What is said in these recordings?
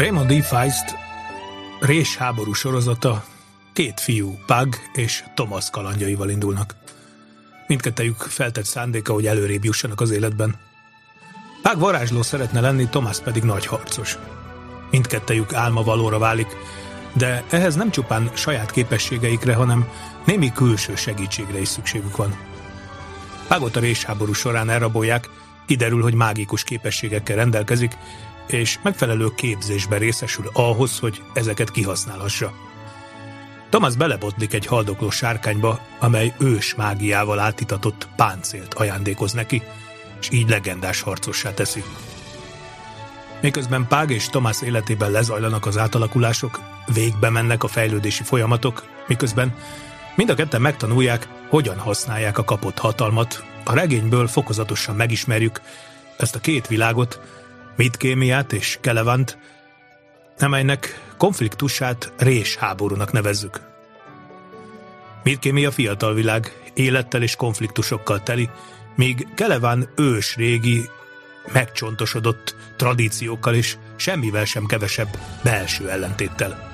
Raymond D. Feist rés háború sorozata két fiú, Pug és Thomas kalandjaival indulnak. Mindkettejük feltett szándéka, hogy előrébb jussanak az életben. Pug varázsló szeretne lenni, Thomas pedig nagy harcos. Mindkettejük álma valóra válik, de ehhez nem csupán saját képességeikre, hanem némi külső segítségre is szükségük van. Págot a résháború során elrabolják, kiderül, hogy mágikus képességekkel rendelkezik, és megfelelő képzésben részesül ahhoz, hogy ezeket kihasználhassa. Thomas belebotlik egy haldokló sárkányba, amely ős mágiával átitatott páncélt ajándékoz neki, és így legendás harcossá teszi. Miközben Pág és Thomas életében lezajlanak az átalakulások, végbe mennek a fejlődési folyamatok, miközben mind a ketten megtanulják, hogyan használják a kapott hatalmat. A regényből fokozatosan megismerjük ezt a két világot, Mitkémiát és Kelevant, amelynek konfliktusát rés háborúnak nevezzük. Mitkémia fiatal világ, élettel és konfliktusokkal teli, míg Keleván ős régi, megcsontosodott tradíciókkal és semmivel sem kevesebb belső ellentéttel.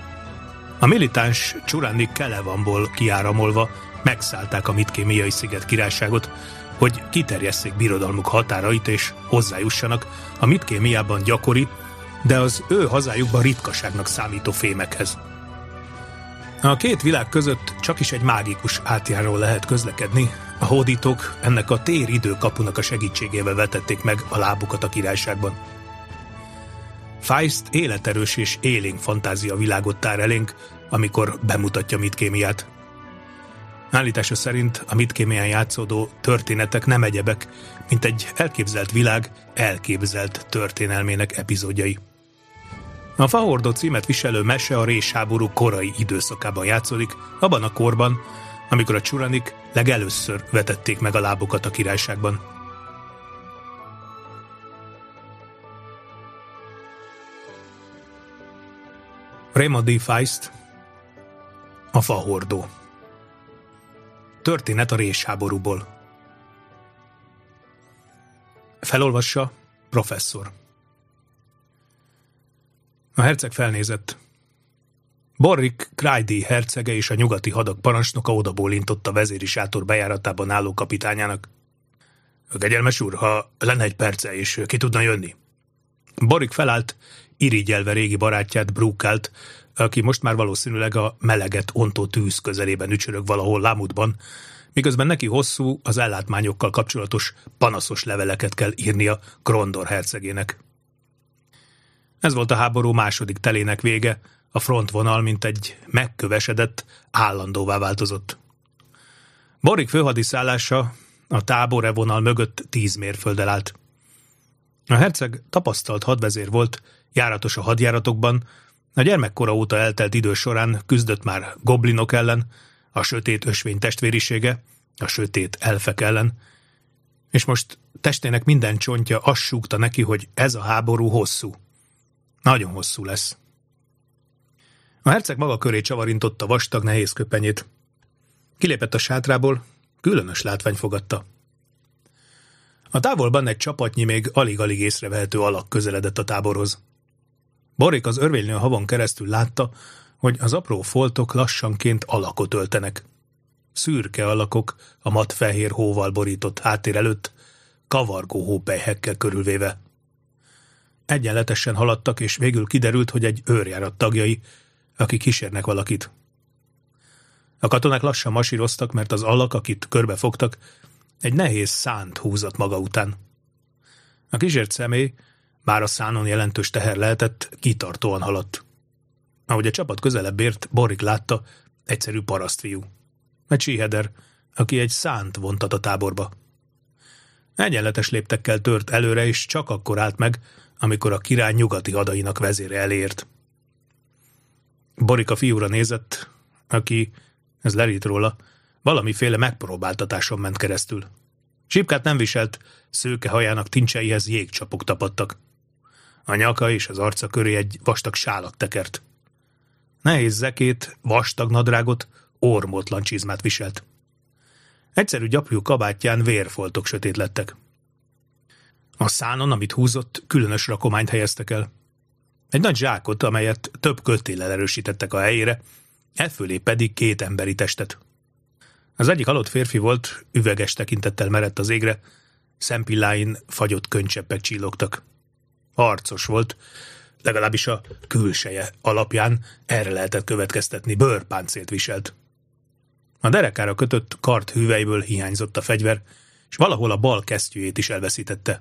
A militáns Csuránni Kelevanból kiáramolva megszállták a mitkémiai sziget királyságot, hogy kiterjesszék birodalmuk határait és hozzájussanak a mitkémiában gyakori, de az ő hazájukban ritkaságnak számító fémekhez. A két világ között csak is egy mágikus átjáró lehet közlekedni, a hódítók ennek a téridőkapunak a segítségével vetették meg a lábukat a királyságban. Feist életerős és élénk fantázia világot tár elénk, amikor bemutatja mitkémiát. Állítása szerint a mitkémián játszódó történetek nem egyebek, mint egy elképzelt világ elképzelt történelmének epizódjai. A Fahordó címet viselő mese a résháború korai időszakában játszódik, abban a korban, amikor a csuranik legelőször vetették meg a lábukat a királyságban. Raymond D. Feist A Fahordó Történet a résháborúból Felolvassa professzor A herceg felnézett. Borrik Krajdi hercege és a nyugati hadak parancsnoka odabólintott a vezéri sátor bejáratában álló kapitányának. Kegyelmes úr, ha lenne egy perce, és ki tudna jönni? Borik felállt, irigyelve régi barátját, Brúkált, aki most már valószínűleg a meleget ontó tűz közelében ücsörög valahol Lámutban, miközben neki hosszú, az ellátmányokkal kapcsolatos panaszos leveleket kell írnia Grondor hercegének. Ez volt a háború második telének vége, a frontvonal, mint egy megkövesedett, állandóvá változott. Borik főhadiszállása a tábore vonal mögött tíz mérfölddel állt. A herceg tapasztalt hadvezér volt, járatos a hadjáratokban, a gyermekkora óta eltelt idő során küzdött már goblinok ellen, a sötét ösvény testvérisége, a sötét elfek ellen, és most testének minden csontja azt neki, hogy ez a háború hosszú. Nagyon hosszú lesz. A herceg maga köré csavarintotta vastag, nehéz köpenyét. Kilépett a sátrából, különös látvány fogadta. A távolban egy csapatnyi még alig-alig észrevehető alak közeledett a táborhoz. Borik az örvénylő havon keresztül látta, hogy az apró foltok lassanként alakot öltenek. Szürke alakok a mat fehér hóval borított háttér előtt, kavargó hópelyhekkel körülvéve. Egyenletesen haladtak, és végül kiderült, hogy egy őrjárat tagjai, akik kísérnek valakit. A katonák lassan masíroztak, mert az alak, akit körbefogtak, egy nehéz szánt húzott maga után. A kísért személy, bár a szánon jelentős teher lehetett, kitartóan haladt. Ahogy a csapat közelebb ért, Borik látta, egyszerű parasztfiú. Egy síheder, aki egy szánt vontat a táborba. Egyenletes léptekkel tört előre, és csak akkor állt meg, amikor a király nyugati hadainak vezére elért. Borik a fiúra nézett, aki, ez lerít róla, valamiféle megpróbáltatáson ment keresztül. Sipkát nem viselt, szőke hajának tincseihez jégcsapok tapadtak. A nyaka és az arca köré egy vastag sálat tekert. Nehéz zekét, vastag nadrágot, ormótlan csizmát viselt. Egyszerű gyapjú kabátján vérfoltok sötét lettek. A szánon, amit húzott, különös rakományt helyeztek el. Egy nagy zsákot, amelyet több kötéllel erősítettek a helyére, e fölé pedig két emberi testet. Az egyik halott férfi volt, üveges tekintettel merett az égre, szempilláin fagyott könycseppek csillogtak. Harcos volt, legalábbis a külseje alapján erre lehetett következtetni, bőrpáncélt viselt. A derekára kötött kart hüvelyből hiányzott a fegyver, és valahol a bal kesztyűjét is elveszítette.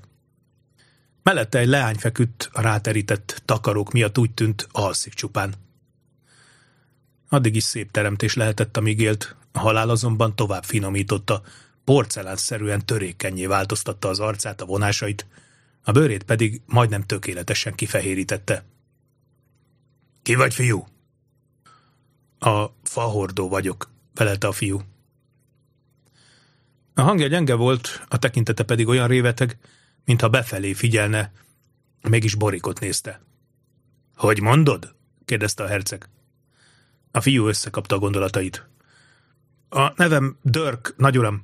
Mellette egy leány feküdt, a ráterített takarók miatt úgy tűnt, alszik csupán. Addig is szép teremtés lehetett, amíg élt, a halál azonban tovább finomította, porcelánszerűen törékenyé változtatta az arcát, a vonásait, a bőrét pedig majdnem tökéletesen kifehérítette. Ki vagy, fiú? A fahordó vagyok, felelte a fiú. A hangja gyenge volt, a tekintete pedig olyan réveteg, mintha befelé figyelne, mégis borikot nézte. Hogy mondod? kérdezte a herceg. A fiú összekapta a gondolatait. A nevem Dörk, nagyuram.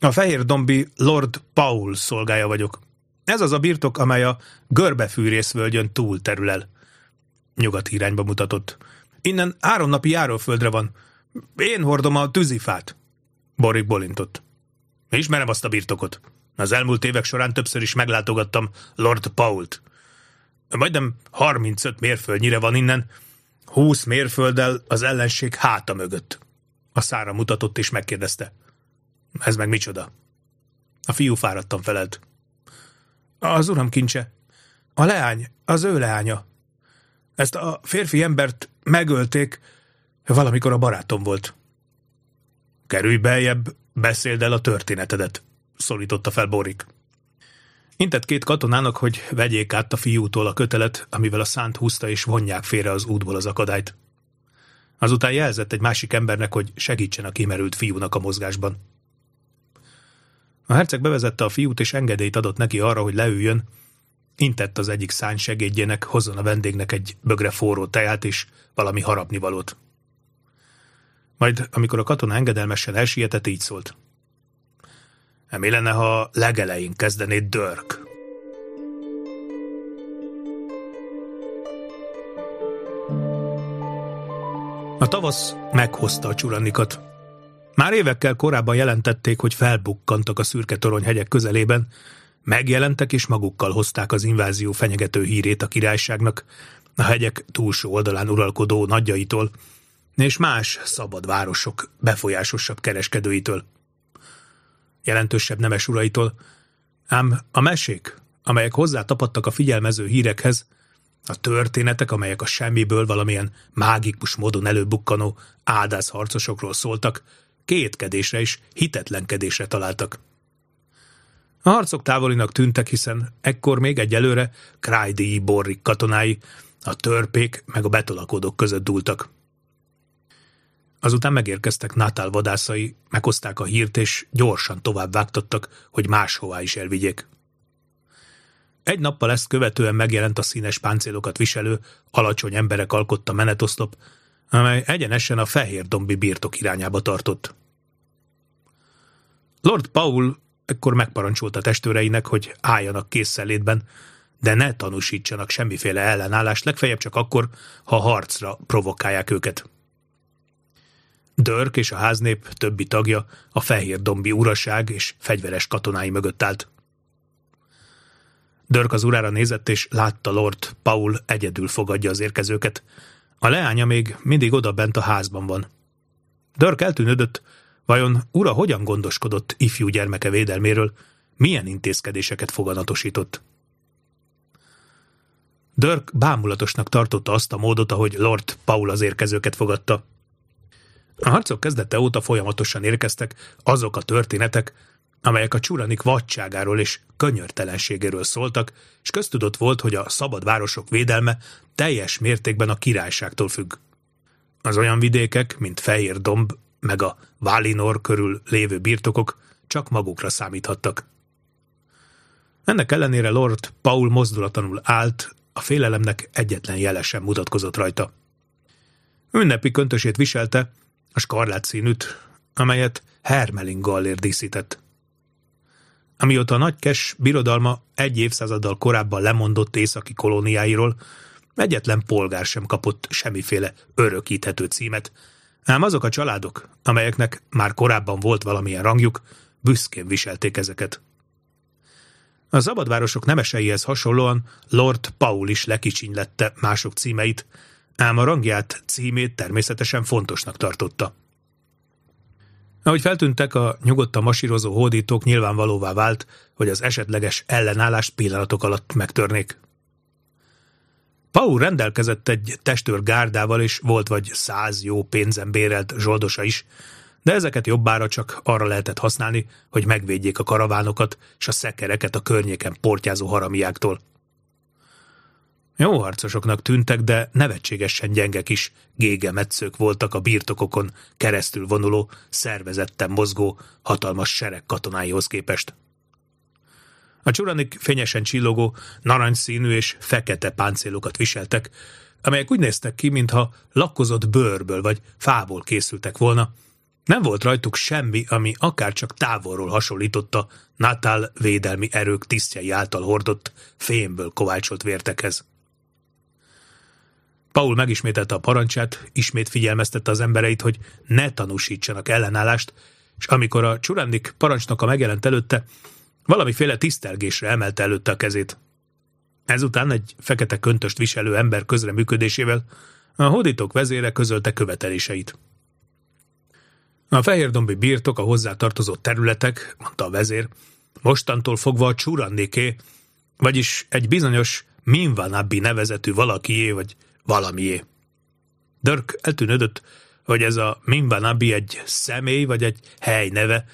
A fehér dombi Lord Paul szolgája vagyok. Ez az a birtok, amely a görbefűrészvölgyön túl terül el. Nyugati irányba mutatott. Innen három napi járóföldre van. Én hordom a tűzifát. Borik bolintott. Ismerem azt a birtokot. Az elmúlt évek során többször is meglátogattam Lord Pault. Majdnem 35 mérföldnyire van innen, 20 mérfölddel az ellenség háta mögött. A szára mutatott és megkérdezte. Ez meg micsoda? A fiú fáradtan felelt. Az uram kincse. A leány, az ő leánya. Ezt a férfi embert megölték, valamikor a barátom volt. Kerülj beljebb, beszéld el a történetedet, szólította fel Borik. Intett két katonának, hogy vegyék át a fiútól a kötelet, amivel a szánt húzta és vonják félre az útból az akadályt. Azután jelzett egy másik embernek, hogy segítsen a kimerült fiúnak a mozgásban. A herceg bevezette a fiút, és engedélyt adott neki arra, hogy leüljön. Intett az egyik szány segédjének, hozzon a vendégnek egy bögre forró teját és valami harapnivalót. Majd, amikor a katona engedelmesen elsietett, így szólt. Mi lenne, ha legelején kezdenéd Dörk? A tavasz meghozta a csuranikat. Már évekkel korábban jelentették, hogy felbukkantak a szürke torony hegyek közelében, megjelentek és magukkal hozták az invázió fenyegető hírét a királyságnak, a hegyek túlsó oldalán uralkodó nagyjaitól, és más szabad városok befolyásosabb kereskedőitől. Jelentősebb nemes uraitól, ám a mesék, amelyek hozzá tapadtak a figyelmező hírekhez, a történetek, amelyek a semmiből valamilyen mágikus módon előbukkanó áldász harcosokról szóltak, kétkedésre és hitetlenkedésre találtak. A harcok távolinak tűntek, hiszen ekkor még egyelőre Krájdíj borrik katonái, a törpék meg a betolakodók között dúltak. Azután megérkeztek Nátál vadászai, meghozták a hírt, és gyorsan tovább vágtattak, hogy máshová is elvigyék. Egy nappal ezt követően megjelent a színes páncélokat viselő, alacsony emberek alkotta menetoszlop, amely egyenesen a fehér dombi birtok irányába tartott. Lord Paul ekkor megparancsolta testőreinek, hogy álljanak készszelétben, de ne tanúsítsanak semmiféle ellenállást, legfeljebb csak akkor, ha harcra provokálják őket. Dörk és a háznép többi tagja a fehér dombi uraság és fegyveres katonái mögött állt. Dörk az urára nézett, és látta Lord Paul egyedül fogadja az érkezőket. A leánya még mindig oda bent a házban van. Dörk eltűnődött, vajon ura hogyan gondoskodott ifjú gyermeke védelméről, milyen intézkedéseket foganatosított. Dörk bámulatosnak tartotta azt a módot, ahogy Lord Paul az érkezőket fogadta. A harcok kezdete óta folyamatosan érkeztek azok a történetek, amelyek a csuranik vadságáról és könyörtelenségéről szóltak, és köztudott volt, hogy a szabad városok védelme teljes mértékben a királyságtól függ. Az olyan vidékek, mint Fehér Domb, meg a Valinor körül lévő birtokok csak magukra számíthattak. Ennek ellenére Lord Paul mozdulatlanul állt, a félelemnek egyetlen jele sem mutatkozott rajta. Ünnepi köntösét viselte, a skarlát színűt, amelyet Hermelin Gallér díszített. Amióta a nagy kes birodalma egy évszázaddal korábban lemondott északi kolóniáiról, Egyetlen polgár sem kapott semmiféle örökíthető címet, ám azok a családok, amelyeknek már korábban volt valamilyen rangjuk, büszkén viselték ezeket. A szabadvárosok nemeseihez hasonlóan Lord Paul is lekicsinylette mások címeit, ám a rangját, címét természetesen fontosnak tartotta. Ahogy feltűntek, a nyugodtan masírozó hódítók nyilvánvalóvá vált, hogy az esetleges ellenállást pillanatok alatt megtörnék. Paul rendelkezett egy testőr gárdával, és volt vagy száz jó pénzen bérelt zsoldosa is, de ezeket jobbára csak arra lehetett használni, hogy megvédjék a karavánokat és a szekereket a környéken portyázó haramiáktól. Jó harcosoknak tűntek, de nevetségesen gyengek is, gégemetszők voltak a birtokokon keresztül vonuló, szervezetten mozgó, hatalmas sereg katonáihoz képest. A csuranik fényesen csillogó, narancsszínű és fekete páncélokat viseltek, amelyek úgy néztek ki, mintha lakkozott bőrből vagy fából készültek volna. Nem volt rajtuk semmi, ami akár csak távolról hasonlította Natal védelmi erők tisztjei által hordott, fémből kovácsolt vértekhez. Paul megismételte a parancsát, ismét figyelmeztette az embereit, hogy ne tanúsítsanak ellenállást, és amikor a csurandik parancsnoka megjelent előtte, valamiféle tisztelgésre emelte előtte a kezét. Ezután egy fekete köntöst viselő ember közreműködésével a hódítók vezére közölte követeléseit. A fehérdombi birtok, a hozzátartozó területek, mondta a vezér, mostantól fogva a csurandiké, vagyis egy bizonyos Minvanabbi nevezetű valakié vagy valamié. Dörk eltűnődött, hogy ez a Minvanabi egy személy vagy egy hely neve,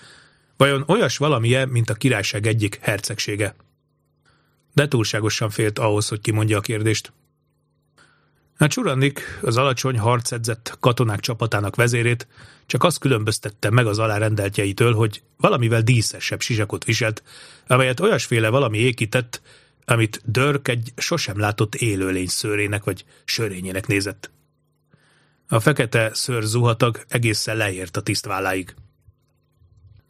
vajon olyas valamilyen, mint a királyság egyik hercegsége. De túlságosan félt ahhoz, hogy kimondja a kérdést. A csurannik, az alacsony harcedzett katonák csapatának vezérét csak azt különböztette meg az alárendeltjeitől, hogy valamivel díszesebb sisakot viselt, amelyet olyasféle valami ékített, amit Dörk egy sosem látott élőlény szőrének vagy sörényének nézett. A fekete szőr zuhatag egészen leért a tisztválláig.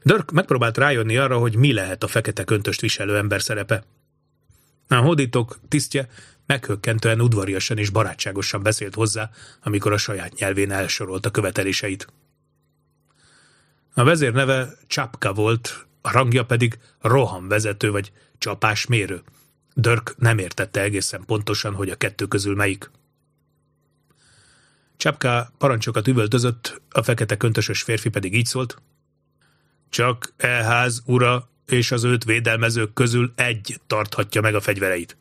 Dörk megpróbált rájönni arra, hogy mi lehet a fekete köntöst viselő ember szerepe. A hódítók tisztje meghökkentően udvariasan és barátságosan beszélt hozzá, amikor a saját nyelvén elsorolta követeléseit. A vezér neve Csapka volt, a rangja pedig roham vezető vagy csapás mérő, Dörk nem értette egészen pontosan, hogy a kettő közül melyik. Csapká parancsokat üvöltözött, a fekete köntösös férfi pedig így szólt. Csak elház ura és az őt védelmezők közül egy tarthatja meg a fegyvereit.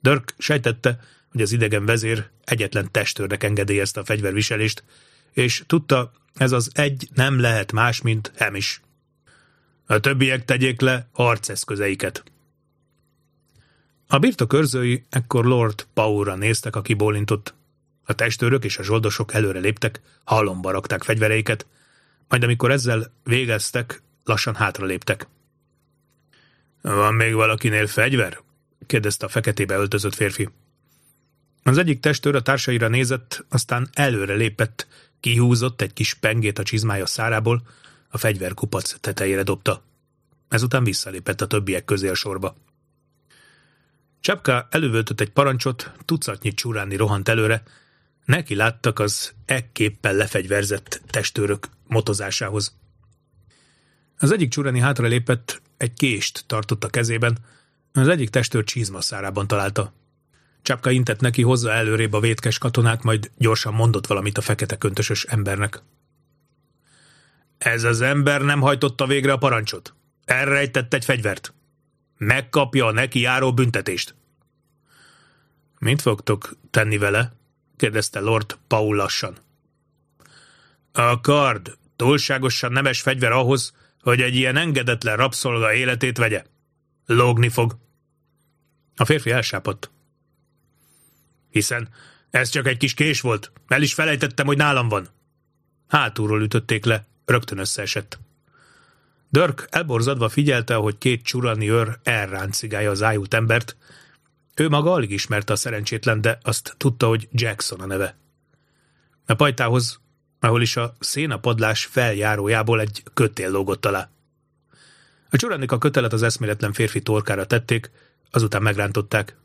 Dörk sejtette, hogy az idegen vezér egyetlen testőrnek engedélyezte a fegyverviselést, és tudta, ez az egy nem lehet más, mint Hemis. A többiek tegyék le harceszközeiket. A birtok őrzői ekkor Lord Paulra néztek, aki bólintott. A testőrök és a zsoldosok előre léptek, halomba rakták fegyvereiket, majd amikor ezzel végeztek, lassan hátra léptek. Van még valakinél fegyver? kérdezte a feketébe öltözött férfi. Az egyik testőr a társaira nézett, aztán előre lépett, kihúzott egy kis pengét a csizmája szárából, a fegyverkupac tetejére dobta. Ezután visszalépett a többiek közé a sorba. Csapka elővöltött egy parancsot, tucatnyi csúráni rohant előre, neki láttak az ekképpen lefegyverzett testőrök motozásához. Az egyik csúráni hátra lépett, egy kést tartott a kezében, az egyik testőr csizmaszárában találta. Csapka intett neki, hozza előrébb a vétkes katonát, majd gyorsan mondott valamit a fekete köntösös embernek. Ez az ember nem hajtotta végre a parancsot. Elrejtett egy fegyvert megkapja a neki járó büntetést. Mit fogtok tenni vele? kérdezte Lord Paul lassan. A kard túlságosan nemes fegyver ahhoz, hogy egy ilyen engedetlen rabszolga életét vegye. Lógni fog. A férfi elsápadt. Hiszen ez csak egy kis kés volt. El is felejtettem, hogy nálam van. Hátulról ütötték le, rögtön összeesett. Dörk elborzadva figyelte, hogy két csurani őr elráncigálja az ájult embert. Ő maga alig ismerte a szerencsétlen, de azt tudta, hogy Jackson a neve. A pajtához, ahol is a szénapadlás feljárójából egy kötél lógott alá. A csuranik a kötelet az eszméletlen férfi torkára tették, azután megrántották.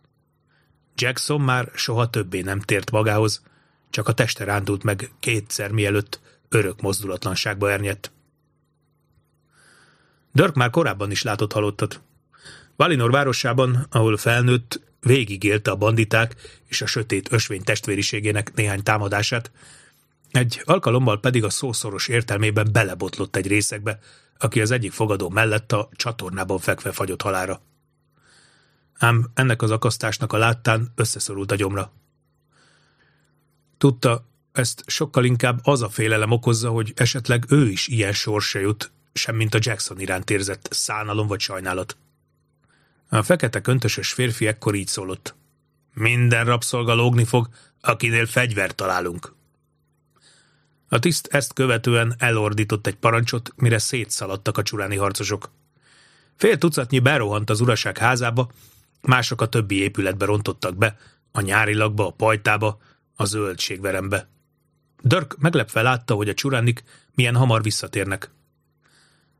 Jackson már soha többé nem tért magához, csak a teste rándult meg kétszer mielőtt örök mozdulatlanságba ernyett. Dirk már korábban is látott halottat. Valinor városában, ahol felnőtt, végigélte a banditák és a sötét ösvény testvériségének néhány támadását, egy alkalommal pedig a szószoros értelmében belebotlott egy részekbe, aki az egyik fogadó mellett a csatornában fekve fagyott halára. Ám ennek az akasztásnak a láttán összeszorult a gyomra. Tudta, ezt sokkal inkább az a félelem okozza, hogy esetleg ő is ilyen sorsa jut, semmint a Jackson iránt érzett szánalom vagy sajnálat. A fekete köntösös férfi ekkor így szólott. Minden rabszolga lógni fog, akinél fegyvert találunk. A tiszt ezt követően elordított egy parancsot, mire szétszaladtak a csuráni harcosok. Fél tucatnyi berohant az uraság házába, mások a többi épületbe rontottak be, a nyárilagba, a pajtába, a zöldségverembe. Dörk meglepve látta, hogy a csuránik milyen hamar visszatérnek.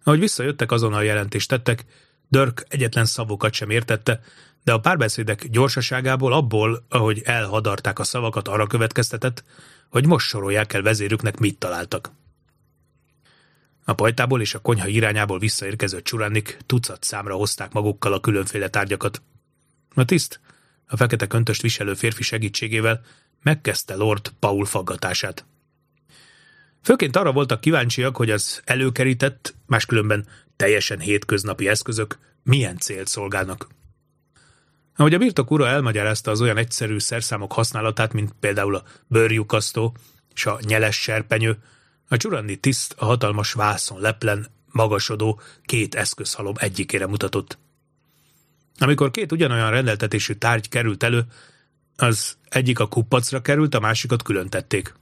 Ahogy visszajöttek, azonnal jelentést tettek, Dörk egyetlen szavokat sem értette, de a párbeszédek gyorsaságából abból, ahogy elhadarták a szavakat, arra következtetett, hogy most sorolják el vezérüknek, mit találtak. A pajtából és a konyha irányából visszaérkező csuránik tucat számra hozták magukkal a különféle tárgyakat. A tiszt, a fekete köntöst viselő férfi segítségével megkezdte Lord Paul faggatását. Főként arra voltak kíváncsiak, hogy az előkerített, máskülönben teljesen hétköznapi eszközök milyen célt szolgálnak. Ahogy a birtok ura elmagyarázta az olyan egyszerű szerszámok használatát, mint például a bőrjukasztó és a nyeles serpenyő, a csurandi tiszt a hatalmas vászon leplen, magasodó két eszközhalom egyikére mutatott. Amikor két ugyanolyan rendeltetésű tárgy került elő, az egyik a kupacra került, a másikat külön tették.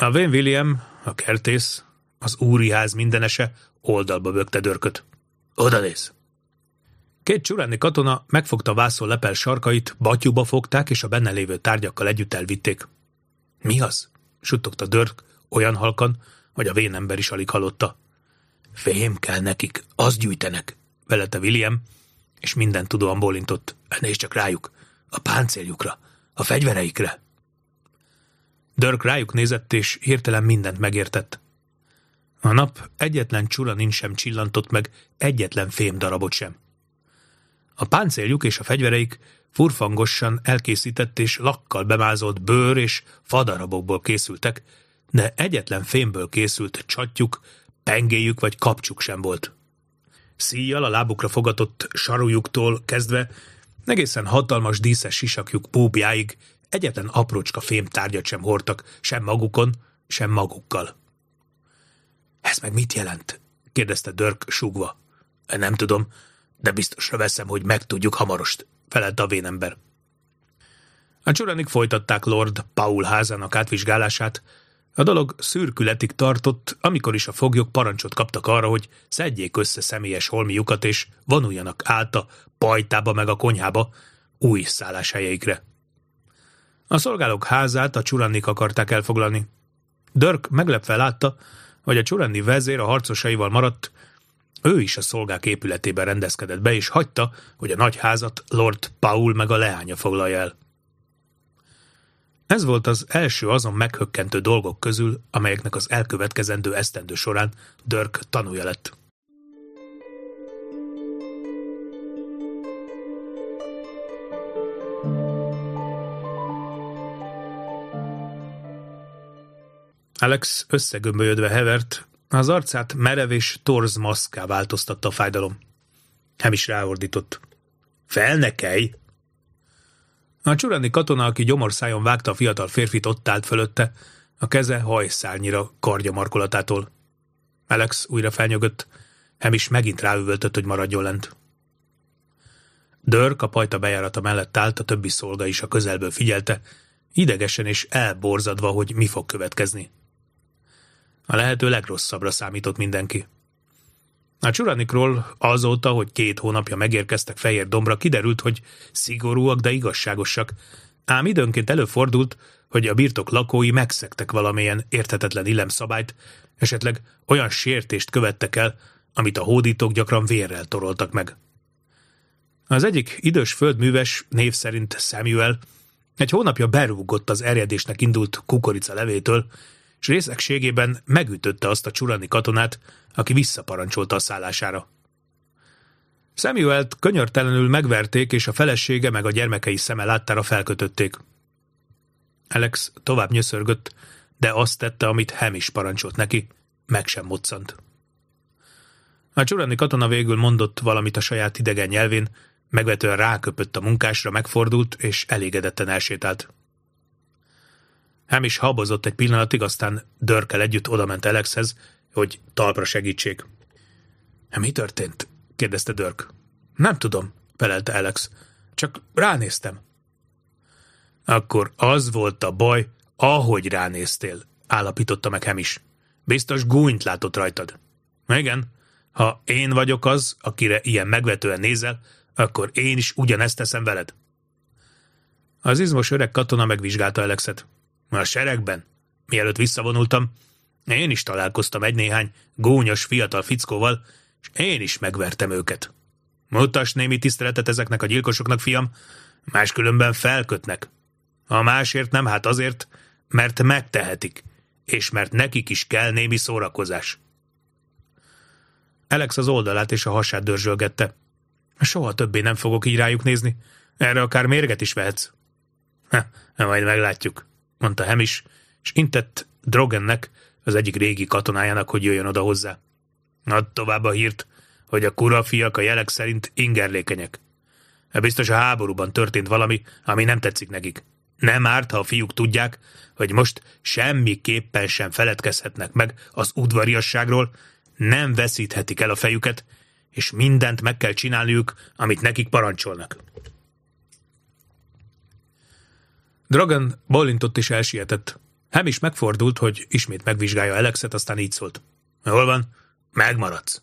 A Wayne William, a kertész, az úriház mindenese oldalba bökte dörköt. Oda néz! Két csuráni katona megfogta vászon lepel sarkait, batyúba fogták, és a benne lévő tárgyakkal együtt elvitték. Mi az? suttogta Dörk olyan halkan, hogy a vénember is alig hallotta. Fém kell nekik, azt gyűjtenek, velelte William, és minden tudóan bólintott. Nézd csak rájuk, a páncéljukra, a fegyvereikre. Dörk rájuk nézett, és hirtelen mindent megértett. A nap egyetlen csura nincs sem csillantott meg, egyetlen fém darabot sem. A páncéljuk és a fegyvereik furfangosan elkészített és lakkal bemázolt bőr és fadarabokból készültek, de egyetlen fémből készült csatjuk, pengéjük vagy kapcsuk sem volt. Szíjjal a lábukra fogatott sarujuktól kezdve egészen hatalmas díszes sisakjuk búbjáig egyetlen aprócska fémtárgyat sem hordtak, sem magukon, sem magukkal. Ez meg mit jelent? kérdezte Dörk súgva. Nem tudom, de biztosra veszem, hogy megtudjuk hamarost, felelt a vénember. A csuranik folytatták Lord Paul házának átvizsgálását. A dolog szürkületig tartott, amikor is a foglyok parancsot kaptak arra, hogy szedjék össze személyes holmiukat és vonuljanak át a pajtába meg a konyhába új szálláshelyeikre. A szolgálók házát a csurannik akarták elfoglalni. Dörk meglepve látta, hogy a csuranni vezér a harcosaival maradt, ő is a szolgák épületében rendezkedett be, és hagyta, hogy a nagyházat Lord Paul meg a leánya foglalja el. Ez volt az első azon meghökkentő dolgok közül, amelyeknek az elkövetkezendő esztendő során Dörk tanúja lett. Alex összegömbölyödve hevert, az arcát merev és torz maszká változtatta a fájdalom. Nem is ráordított. Fel ne kelj! A csurani katona, aki gyomorszájon vágta a fiatal férfit, ott állt fölötte, a keze hajszárnyira kardja markolatától. Alex újra felnyögött, Hem is megint ráüvöltött, hogy maradjon lent. Dörk a pajta bejárata mellett állt, a többi szolga is a közelből figyelte, idegesen és elborzadva, hogy mi fog következni. A lehető legrosszabbra számított mindenki. A csuranikról azóta, hogy két hónapja megérkeztek Fehér Dombra, kiderült, hogy szigorúak, de igazságosak, ám időnként előfordult, hogy a birtok lakói megszektek valamilyen érthetetlen illemszabályt, esetleg olyan sértést követtek el, amit a hódítók gyakran vérrel toroltak meg. Az egyik idős földműves, név szerint Samuel, egy hónapja berúgott az erjedésnek indult kukorica levétől, és részegségében megütötte azt a csurani katonát, aki visszaparancsolta a szállására. Samuelt könyörtelenül megverték, és a felesége meg a gyermekei szeme láttára felkötötték. Alex tovább nyöszörgött, de azt tette, amit Hem is parancsolt neki, meg sem moccant. A csurani katona végül mondott valamit a saját idegen nyelvén, megvetően ráköpött a munkásra, megfordult, és elégedetten elsétált. Hem is habozott egy pillanatig, aztán Dörkel együtt odament Alexhez, hogy talpra segítsék. Mi történt? kérdezte Dörk. Nem tudom, felelte Alex. Csak ránéztem. Akkor az volt a baj, ahogy ránéztél, állapította meg Hem is. Biztos gúnyt látott rajtad. Igen, ha én vagyok az, akire ilyen megvetően nézel, akkor én is ugyanezt teszem veled. Az izmos öreg katona megvizsgálta Alexet. A seregben, mielőtt visszavonultam, én is találkoztam egy-néhány gúnyos fiatal fickóval, és én is megvertem őket. Mutass némi tiszteletet ezeknek a gyilkosoknak, fiam, máskülönben felkötnek. A másért nem, hát azért, mert megtehetik, és mert nekik is kell némi szórakozás. Alex az oldalát és a hasát dörzsölgette. Soha többé nem fogok így rájuk nézni. Erre akár mérget is vehetsz. Ha, majd meglátjuk, mondta Hemis, és intett Drogennek, az egyik régi katonájának, hogy jöjjön oda hozzá. Add tovább a hírt, hogy a kura fiak a jelek szerint ingerlékenyek. Biztos a háborúban történt valami, ami nem tetszik nekik. Nem árt, ha a fiúk tudják, hogy most semmiképpen sem feledkezhetnek meg az udvariasságról, nem veszíthetik el a fejüket, és mindent meg kell csinálniuk, amit nekik parancsolnak. Dragon bolintott és elsietett. Hem is megfordult, hogy ismét megvizsgálja Alexet, aztán így szólt. Hol van? Megmaradsz.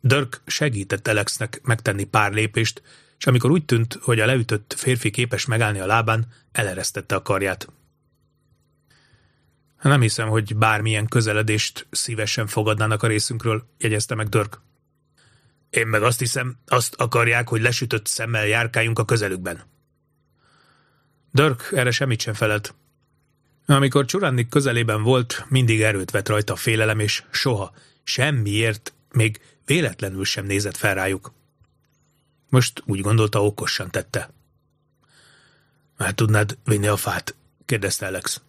Dirk segített Alexnek megtenni pár lépést, és amikor úgy tűnt, hogy a leütött férfi képes megállni a lábán, eleresztette a karját. Nem hiszem, hogy bármilyen közeledést szívesen fogadnának a részünkről, jegyezte meg Dörk. Én meg azt hiszem, azt akarják, hogy lesütött szemmel járkáljunk a közelükben. Dörk erre semmit sem felelt. Amikor Csurannik közelében volt, mindig erőt vett rajta a félelem, és soha, semmiért, még véletlenül sem nézett fel rájuk. Most úgy gondolta, okosan tette. Már tudnád vinni a fát? kérdezte Alex.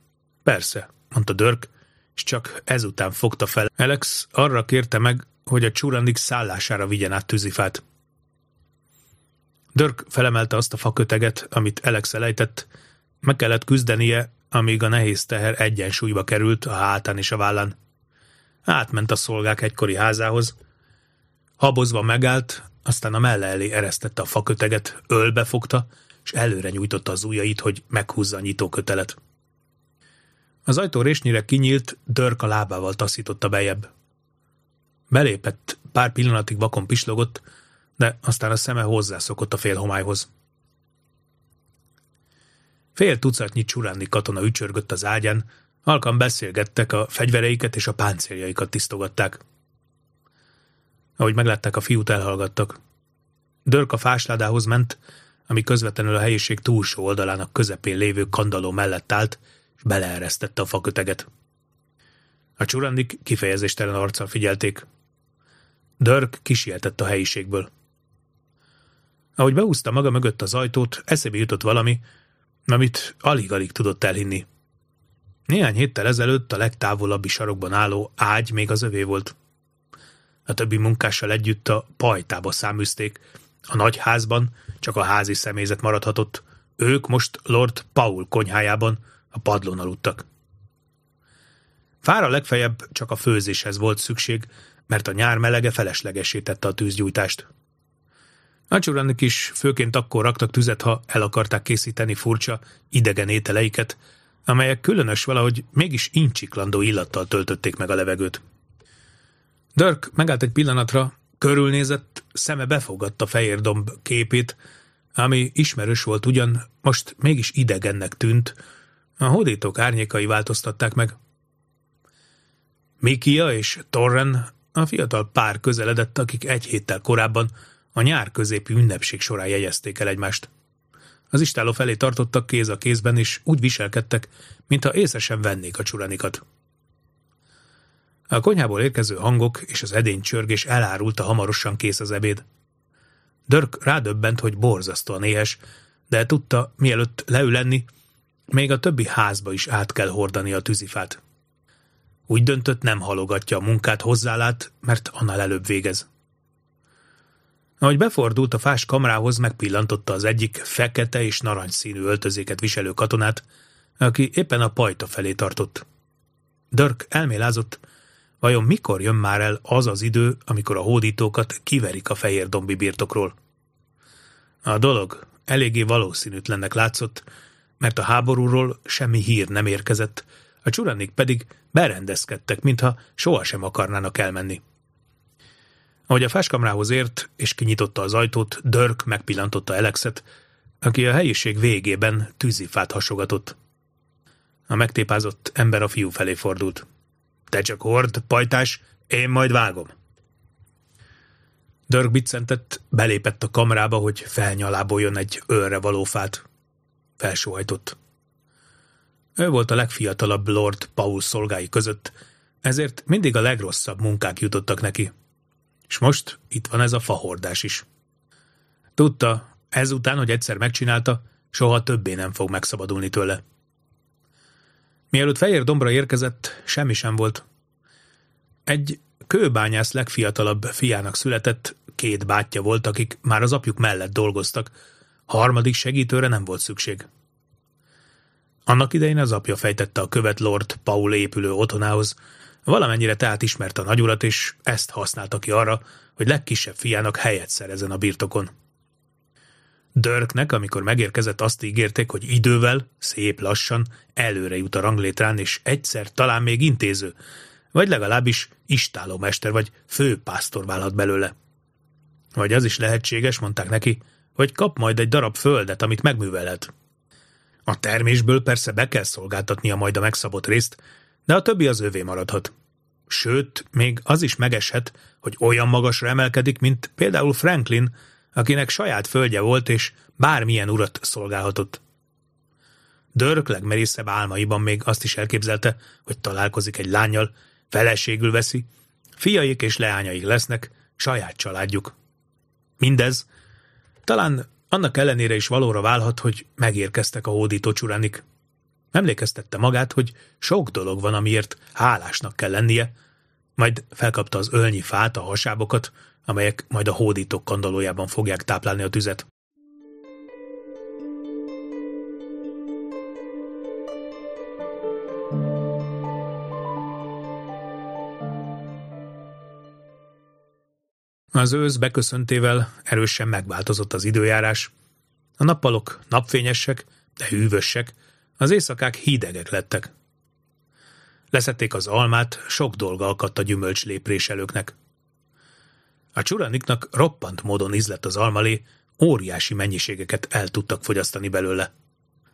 Persze, mondta Dörk, és csak ezután fogta fel. Alex arra kérte meg, hogy a Csurannik szállására vigyen át tűzifát. Dörk felemelte azt a faköteget, amit Alex elejtett, meg kellett küzdenie, amíg a nehéz teher egyensúlyba került a hátán és a vállán. Átment a szolgák egykori házához. Habozva megállt, aztán a melle elé eresztette a faköteget, ölbe fogta, és előre nyújtotta az ujjait, hogy meghúzza a nyitókötelet. Az ajtó résnyire kinyílt, Dörk a lábával taszította bejebb. Belépett, pár pillanatig vakon pislogott, de aztán a szeme hozzászokott a félhomályhoz. Fél tucatnyi csuránni katona ücsörgött az ágyán, halkan beszélgettek, a fegyvereiket és a páncéljaikat tisztogatták. Ahogy meglátták a fiút, elhallgattak. Dörk a fásládához ment, ami közvetlenül a helyiség túlsó oldalának közepén lévő kandaló mellett állt, és beleeresztette a faköteget. A csurandik kifejezéstelen arccal figyelték. Dörk kisietett a helyiségből. Ahogy beúzta maga mögött az ajtót, eszébe jutott valami, amit alig-alig tudott elhinni. Néhány héttel ezelőtt a legtávolabbi sarokban álló ágy még az övé volt. A többi munkással együtt a pajtába száműzték. A nagy házban csak a házi személyzet maradhatott. Ők most Lord Paul konyhájában a padlón aludtak. Fára legfeljebb csak a főzéshez volt szükség, mert a nyár melege feleslegesítette a tűzgyújtást. Ácsúrának is főként akkor raktak tüzet, ha el akarták készíteni furcsa, idegen ételeiket, amelyek különös valahogy mégis incsiklandó illattal töltötték meg a levegőt. Dirk megállt egy pillanatra, körülnézett, szeme befogadta fehér domb képét, ami ismerős volt ugyan, most mégis idegennek tűnt, a hódítók árnyékai változtatták meg. Mikia és Torren, a fiatal pár közeledett, akik egy héttel korábban a nyár középi ünnepség során jegyezték el egymást. Az istáló felé tartottak kéz a kézben, és úgy viselkedtek, mintha észre sem vennék a csuranikat. A konyhából érkező hangok és az edény csörgés elárulta hamarosan kész az ebéd. Dörk rádöbbent, hogy borzasztóan éhes, de tudta, mielőtt leül lenni, még a többi házba is át kell hordani a tűzifát. Úgy döntött, nem halogatja a munkát hozzálát, mert annál előbb végez. Ahogy befordult a fás kamrához, megpillantotta az egyik fekete és narancsszínű öltözéket viselő katonát, aki éppen a pajta felé tartott. Dörk elmélázott, vajon mikor jön már el az az idő, amikor a hódítókat kiverik a fehér dombi birtokról. A dolog eléggé valószínűtlennek látszott, mert a háborúról semmi hír nem érkezett, a csuranik pedig berendezkedtek, mintha sohasem akarnának elmenni. Ahogy a fáskamrához ért, és kinyitotta az ajtót, Dörk megpillantotta Alexet, aki a helyiség végében tűzifát hasogatott. A megtépázott ember a fiú felé fordult. Te csak hord, pajtás, én majd vágom. Dörk biccentett, belépett a kamrába, hogy felnyaláboljon egy őrre való fát. Felsóhajtott. Ő volt a legfiatalabb Lord Paul szolgái között, ezért mindig a legrosszabb munkák jutottak neki. És most itt van ez a fahordás is. Tudta, ezután, hogy egyszer megcsinálta, soha többé nem fog megszabadulni tőle. Mielőtt Fehér Dombra érkezett, semmi sem volt. Egy kőbányász legfiatalabb fiának született, két bátyja volt, akik már az apjuk mellett dolgoztak, harmadik segítőre nem volt szükség. Annak idején az apja fejtette a követ Lord Paul épülő otthonához, valamennyire tehát ismerte a nagyurat, és ezt használta ki arra, hogy legkisebb fiának helyet szerezen a birtokon. Dörknek, amikor megérkezett, azt ígérték, hogy idővel, szép lassan előre jut a ranglétrán, és egyszer talán még intéző, vagy legalábbis istálómester vagy főpásztor válhat belőle. Vagy az is lehetséges, mondták neki, hogy kap majd egy darab földet, amit megművelhet. A termésből persze be kell szolgáltatnia majd a megszabott részt, de a többi az övé maradhat. Sőt, még az is megeshet, hogy olyan magasra emelkedik, mint például Franklin, akinek saját földje volt, és bármilyen urat szolgálhatott. Dörk legmerészebb álmaiban még azt is elképzelte, hogy találkozik egy lányjal, feleségül veszi, fiaik és leányaik lesznek, saját családjuk. Mindez talán annak ellenére is valóra válhat, hogy megérkeztek a hódító csuranik. Emlékeztette magát, hogy sok dolog van, amiért hálásnak kell lennie, majd felkapta az ölnyi fát, a hasábokat, amelyek majd a hódítók kandalójában fogják táplálni a tüzet. Az ősz beköszöntével erősen megváltozott az időjárás. A nappalok napfényesek, de hűvösek, az éjszakák hidegek lettek. Leszették az almát, sok dolga akadt a gyümölcs lépréselőknek. A csuraniknak roppant módon ízlett az almalé, óriási mennyiségeket el tudtak fogyasztani belőle.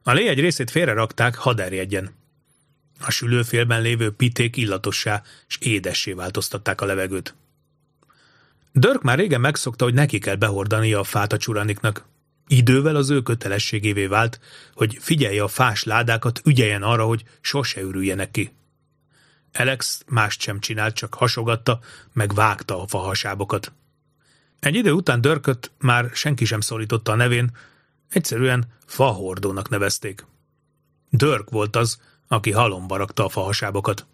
A lé egy részét félre rakták, ha erjedjen. A sülőfélben lévő piték illatossá és édessé változtatták a levegőt. Dörk már régen megszokta, hogy neki kell behordania a fát a csuraniknak. Idővel az ő kötelességévé vált, hogy figyelje a fás ládákat, ügyeljen arra, hogy sose ürüljenek ki. Alex mást sem csinált, csak hasogatta, meg vágta a fahasábokat. Egy idő után Dörköt már senki sem szólította a nevén, egyszerűen fahordónak nevezték. Dörk volt az, aki halomba rakta a fahasábokat.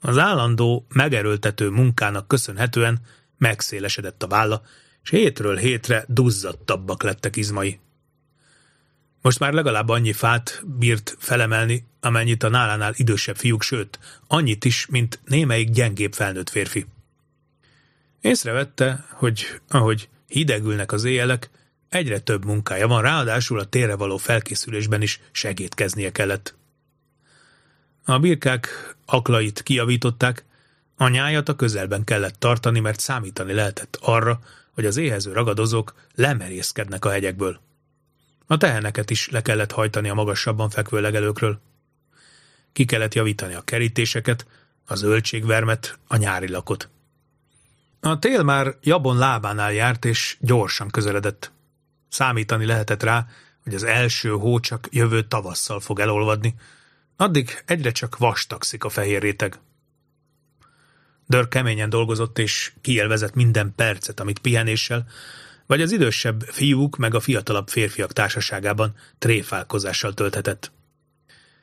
Az állandó, megerőltető munkának köszönhetően megszélesedett a válla, és hétről hétre duzzadtabbak lettek izmai. Most már legalább annyi fát bírt felemelni, amennyit a nálánál idősebb fiúk, sőt, annyit is, mint némelyik gyengébb felnőtt férfi. Észrevette, hogy ahogy hidegülnek az éjjelek, egyre több munkája van, ráadásul a térre való felkészülésben is segítkeznie kellett. A birkák aklait kiavították, a nyájat a közelben kellett tartani, mert számítani lehetett arra, hogy az éhező ragadozók lemerészkednek a hegyekből. A teheneket is le kellett hajtani a magasabban fekvő legelőkről. Ki kellett javítani a kerítéseket, a zöldségvermet, a nyári lakot. A tél már Jabon lábánál járt, és gyorsan közeledett. Számítani lehetett rá, hogy az első hó csak jövő tavasszal fog elolvadni, addig egyre csak vastagszik a fehér réteg. Dörr keményen dolgozott, és kielvezett minden percet, amit pihenéssel, vagy az idősebb fiúk meg a fiatalabb férfiak társaságában tréfálkozással tölthetett.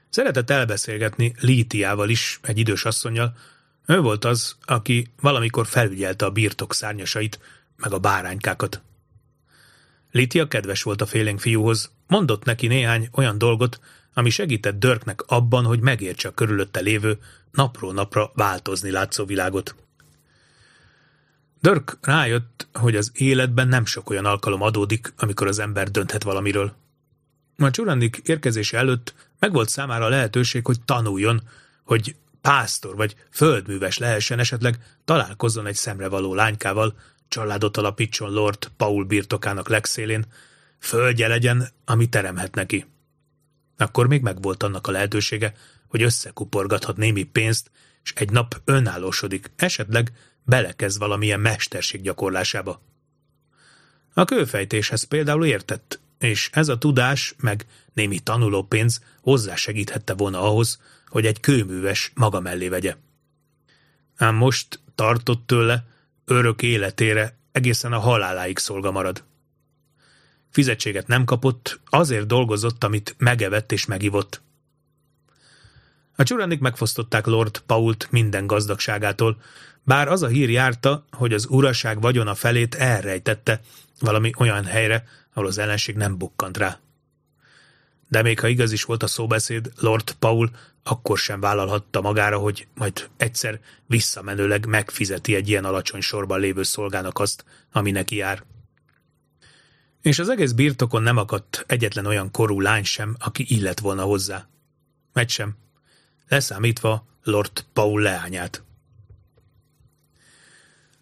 Szeretett elbeszélgetni Lítiával is, egy idős asszonyjal. Ő volt az, aki valamikor felügyelte a birtok szárnyasait, meg a báránykákat. Lítia kedves volt a félénk fiúhoz, mondott neki néhány olyan dolgot, ami segített Dörknek abban, hogy megértse a körülötte lévő, napról napra változni látszó világot. Dörk rájött, hogy az életben nem sok olyan alkalom adódik, amikor az ember dönthet valamiről. A csurandik érkezése előtt megvolt számára a lehetőség, hogy tanuljon, hogy pásztor vagy földműves lehessen esetleg találkozzon egy szemrevaló lánykával, családot alapítson Lord Paul birtokának legszélén, földje legyen, ami teremhet neki. Akkor még megvolt annak a lehetősége, hogy összekuporgathat némi pénzt, és egy nap önállósodik, esetleg belekezd valamilyen mesterség gyakorlásába. A kőfejtéshez például értett, és ez a tudás, meg némi tanulópénz hozzásegíthette volna ahhoz, hogy egy kőműves maga mellé vegye. Ám most tartott tőle, örök életére egészen a haláláig szolga marad. Fizetséget nem kapott, azért dolgozott, amit megevett és megivott. A csuranik megfosztották Lord Pault minden gazdagságától, bár az a hír járta, hogy az uraság vagyona felét elrejtette valami olyan helyre, ahol az ellenség nem bukkant rá. De még ha igaz is volt a szóbeszéd, Lord Paul akkor sem vállalhatta magára, hogy majd egyszer visszamenőleg megfizeti egy ilyen alacsony sorban lévő szolgának azt, ami neki jár. És az egész birtokon nem akadt egyetlen olyan korú lány sem, aki illet volna hozzá. Egy sem. Leszámítva Lord Paul leányát.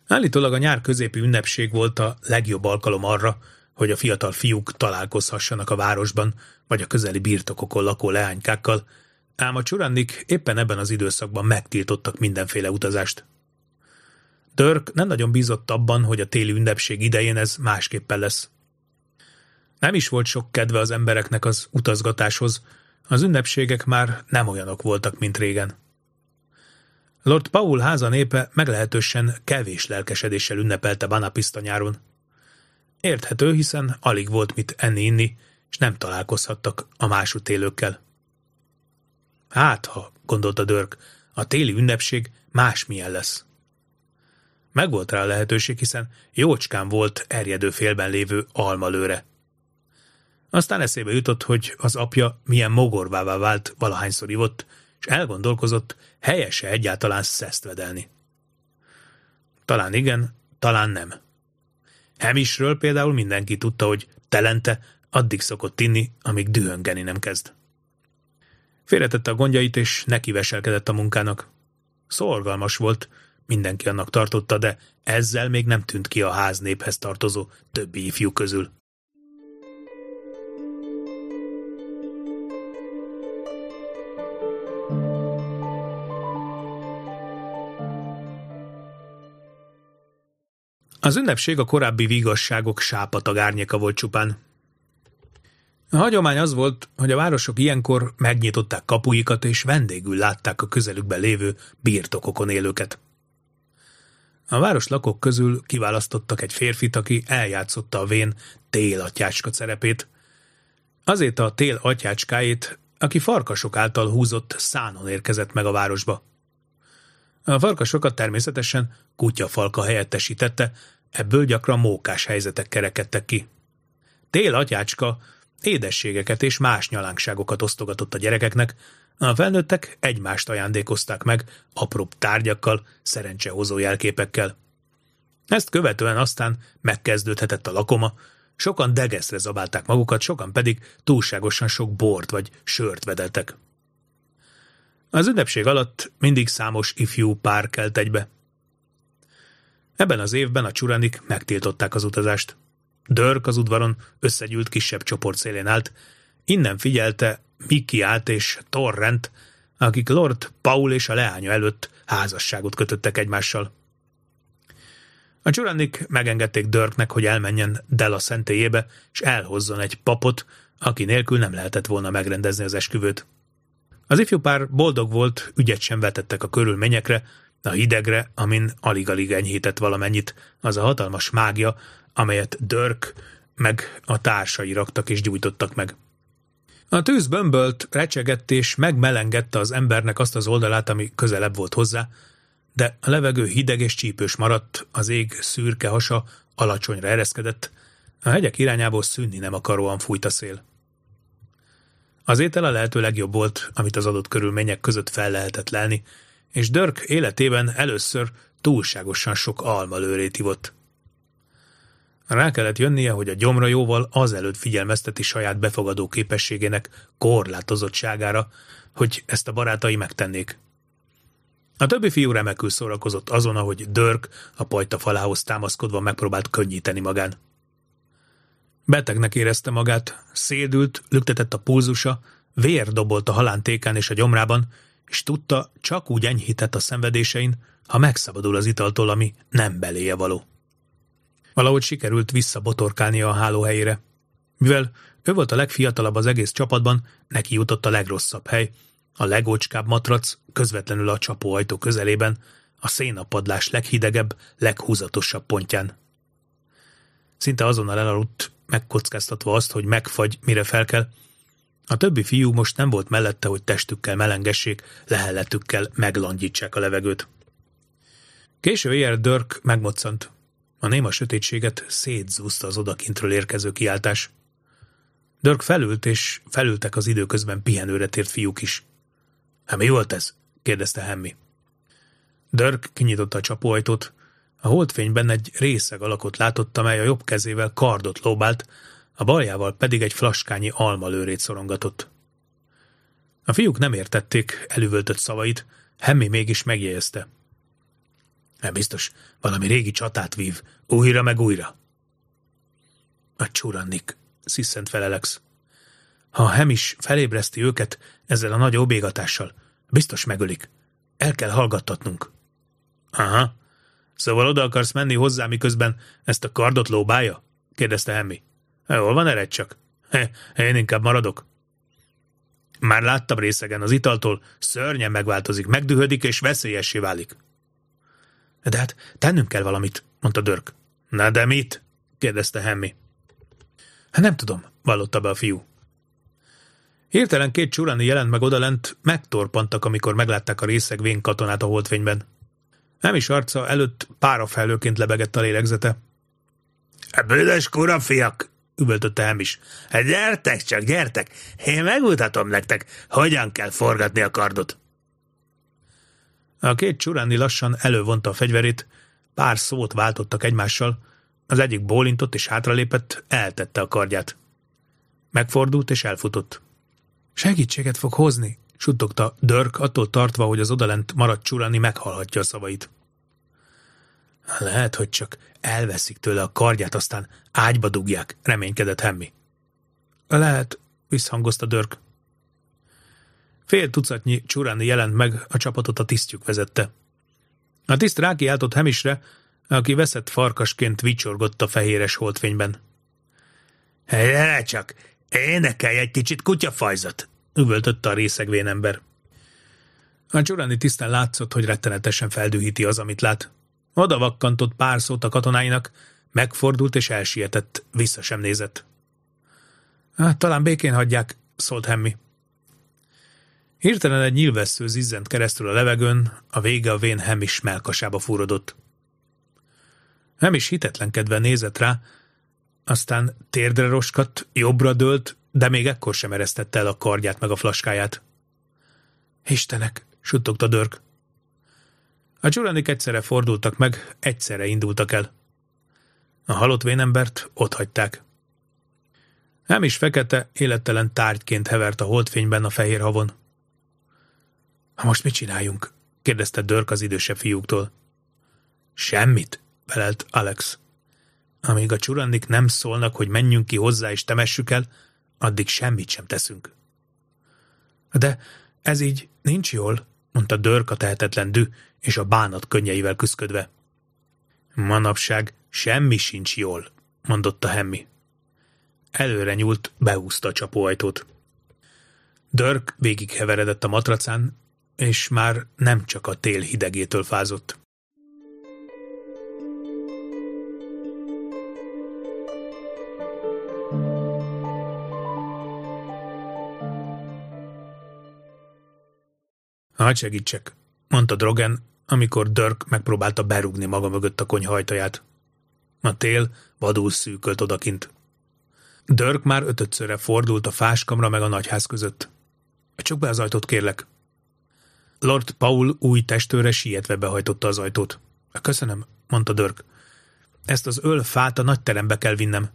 Állítólag a nyár középi ünnepség volt a legjobb alkalom arra, hogy a fiatal fiúk találkozhassanak a városban, vagy a közeli birtokokon lakó leánykákkal, ám a csurandik éppen ebben az időszakban megtiltottak mindenféle utazást. Dörk nem nagyon bízott abban, hogy a téli ünnepség idején ez másképpen lesz. Nem is volt sok kedve az embereknek az utazgatáshoz, az ünnepségek már nem olyanok voltak, mint régen. Lord Paul háza népe meglehetősen kevés lelkesedéssel ünnepelte Banapista nyáron. Érthető, hiszen alig volt mit enni-inni, és nem találkozhattak a másút élőkkel. Hát, ha, gondolta Dörk, a téli ünnepség másmilyen lesz. Megvolt rá a lehetőség, hiszen jócskán volt erjedő félben lévő almalőre. Aztán eszébe jutott, hogy az apja milyen mogorvává vált, valahányszor ivott, és elgondolkozott, helyese egyáltalán szesztvedelni. Talán igen, talán nem. Hemisről például mindenki tudta, hogy telente addig szokott inni, amíg dühöngeni nem kezd. Félretette a gondjait, és neki veselkedett a munkának. Szorgalmas volt, mindenki annak tartotta, de ezzel még nem tűnt ki a ház néphez tartozó többi ifjú közül. Az ünnepség a korábbi vigasságok sápatag árnyéka volt csupán. A hagyomány az volt, hogy a városok ilyenkor megnyitották kapuikat, és vendégül látták a közelükben lévő birtokokon élőket. A város lakók közül kiválasztottak egy férfit, aki eljátszotta a vén télatyácska szerepét. Azért a tél atyácskáit, aki farkasok által húzott szánon érkezett meg a városba. A farkasokat természetesen kutyafalka helyettesítette, ebből gyakran mókás helyzetek kerekedtek ki. Tél atyácska édességeket és más nyalánkságokat osztogatott a gyerekeknek, a felnőttek egymást ajándékozták meg apróbb tárgyakkal, szerencsehozó jelképekkel. Ezt követően aztán megkezdődhetett a lakoma, sokan degeszre zabálták magukat, sokan pedig túlságosan sok bort vagy sört vedeltek. Az ünnepség alatt mindig számos ifjú pár kelt egybe. Ebben az évben a csuranik megtiltották az utazást. Dörk az udvaron összegyűlt kisebb csoport szélén állt, innen figyelte Mikiát és Torrent, akik Lord Paul és a leánya előtt házasságot kötöttek egymással. A csurannik megengedték Dörknek, hogy elmenjen Della szentélyébe, és elhozzon egy papot, aki nélkül nem lehetett volna megrendezni az esküvőt. Az ifjú pár boldog volt, ügyet sem vetettek a körülményekre, a hidegre, amin alig-alig enyhített valamennyit, az a hatalmas mágia, amelyet Dörk meg a társai raktak és gyújtottak meg. A tűz bömbölt, recsegett és megmelengette az embernek azt az oldalát, ami közelebb volt hozzá, de a levegő hideg és csípős maradt, az ég szürke hasa alacsonyra ereszkedett, a hegyek irányából szűnni nem akaróan fújt a szél. Az étel a lehető legjobb volt, amit az adott körülmények között fel lehetett lelni, és Dörk életében először túlságosan sok almalőrét ivott. Rá kellett jönnie, hogy a gyomra jóval azelőtt figyelmezteti saját befogadó képességének korlátozottságára, hogy ezt a barátai megtennék. A többi fiú remekül szórakozott azon, ahogy Dörk a pajta falához támaszkodva megpróbált könnyíteni magán. Betegnek érezte magát, szédült, lüktetett a pulzusa, vér dobolt a halántékán és a gyomrában, és tudta, csak úgy enyhített a szenvedésein, ha megszabadul az italtól, ami nem beléje való. Valahogy sikerült visszabotorkálnia a hálóhelyére. Mivel ő volt a legfiatalabb az egész csapatban, neki jutott a legrosszabb hely, a legócskább matrac közvetlenül a csapóajtó közelében, a szénapadlás leghidegebb, leghúzatosabb pontján. Szinte azonnal elaludt, megkockáztatva azt, hogy megfagy, mire felkel. A többi fiú most nem volt mellette, hogy testükkel melengessék, lehelletükkel meglangyítsák a levegőt. Késő éjjel Dörk megmoccant. A néma sötétséget szétzúzta az odakintről érkező kiáltás. Dörk felült, és felültek az időközben pihenőre tért fiúk is. – mi volt ez? – kérdezte Hemmi. Dörk kinyitotta a csapóajtót. A holdfényben egy részeg alakot látott, amely a jobb kezével kardot lóbált, a baljával pedig egy flaskányi almalőrét szorongatott. A fiúk nem értették elüvöltött szavait, Hemmi mégis megjegyezte. Nem biztos, valami régi csatát vív, újra meg újra. A csurannik, sziszent fel Alex. Ha Hemis felébreszti őket ezzel a nagy óbégatással, biztos megölik. El kell hallgattatnunk. Aha. Szóval oda akarsz menni hozzá, miközben ezt a kardot lóbálja? kérdezte Hemmi. Hol van ered csak? He, én inkább maradok. Már láttam részegen az italtól, szörnyen megváltozik, megdühödik és veszélyessé válik. De hát tennünk kell valamit, mondta Dörk. Na de mit? kérdezte Hemmi. Hát nem tudom, vallotta be a fiú. Hirtelen két csurani jelent meg odalent, megtorpantak, amikor meglátták a részeg vén katonát a holdfényben. Nem is arca előtt párafelhőként lebegett a lélegzete. – Bődes kura, fiak! – üvöltötte Hemis. Hát – Gyertek csak, gyertek! Én megmutatom nektek, hogyan kell forgatni a kardot. A két csuráni lassan elővonta a fegyverét, pár szót váltottak egymással, az egyik bólintott és hátralépett, eltette a kardját. Megfordult és elfutott. Segítséget fog hozni, suttogta Dörk, attól tartva, hogy az odalent maradt csurani meghallhatja a szavait. Lehet, hogy csak elveszik tőle a kardját, aztán ágyba dugják, reménykedett Hemmi. Lehet, visszhangozta Dörk. Fél tucatnyi csuráni jelent meg, a csapatot a tisztjük vezette. A tiszt rákiáltott Hemisre, aki veszett farkasként vicsorgott a fehéres holdfényben. – Gyere csak, énekelj egy kicsit kutyafajzat! – üvöltötte a részegvén ember. A csurani tisztán látszott, hogy rettenetesen feldühíti az, amit lát. Oda vakkantott pár szót a katonáinak, megfordult és elsietett, vissza sem nézett. Hát, talán békén hagyják, szólt Hemmi. Hirtelen egy nyilvessző zizzent keresztül a levegőn, a vége a vén Hemis melkasába fúrodott. Hemis hitetlenkedve nézett rá, aztán térdre roskadt, jobbra dőlt, de még ekkor sem eresztette el a kardját meg a flaskáját. Istenek, suttogta Dörk. A csuranik egyszerre fordultak meg, egyszerre indultak el. A halott vénembert ott hagyták. Nem is fekete, élettelen tárgyként hevert a holdfényben a fehér havon. Ha most mit csináljunk? kérdezte Dörk az idősebb fiúktól. Semmit, felelt Alex. Amíg a csurannik nem szólnak, hogy menjünk ki hozzá és temessük el, addig semmit sem teszünk. De ez így nincs jól, mondta Dörk a tehetetlen dű és a bánat könnyeivel küszködve. Manapság semmi sincs jól, mondotta Hemmi. Előre nyúlt, behúzta a csapóajtót. Dörk végigheveredett a matracán, és már nem csak a tél hidegétől fázott. Hadd segítsek, mondta Drogen, amikor Dörk megpróbálta berúgni maga mögött a konyha ajtaját. A tél vadul szűkölt odakint. Dörk már ötötszörre fordult a fáskamra meg a nagyház között. Csak be az ajtót, kérlek. Lord Paul új testőre sietve behajtotta az ajtót. Köszönöm, mondta Dörk. Ezt az öl fát a nagy terembe kell vinnem.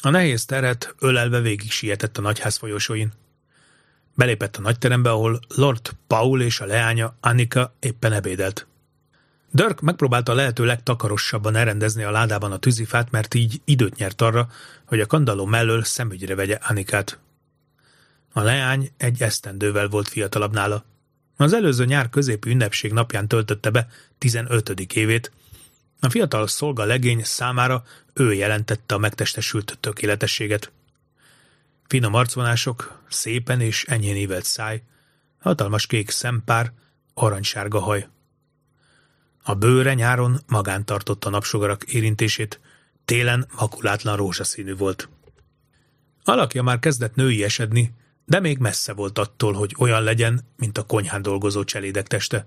A nehéz teret ölelve végig sietett a nagyház folyosóin. Belépett a nagyterembe, ahol Lord Paul és a leánya Annika éppen ebédelt. Dirk megpróbálta lehető legtakarosabban elrendezni a ládában a tűzifát, mert így időt nyert arra, hogy a kandalló mellől szemügyre vegye Anikát. A leány egy esztendővel volt fiatalabb nála. Az előző nyár középi ünnepség napján töltötte be 15. évét. A fiatal szolga legény számára ő jelentette a megtestesült tökéletességet. Finom arcvonások, szépen és enyhén ívelt száj, hatalmas kék szempár, aranysárga haj. A bőre nyáron magán tartotta napsugarak érintését, télen makulátlan rózsaszínű volt. Alakja már kezdett női esedni, de még messze volt attól, hogy olyan legyen, mint a konyhán dolgozó cselédek teste.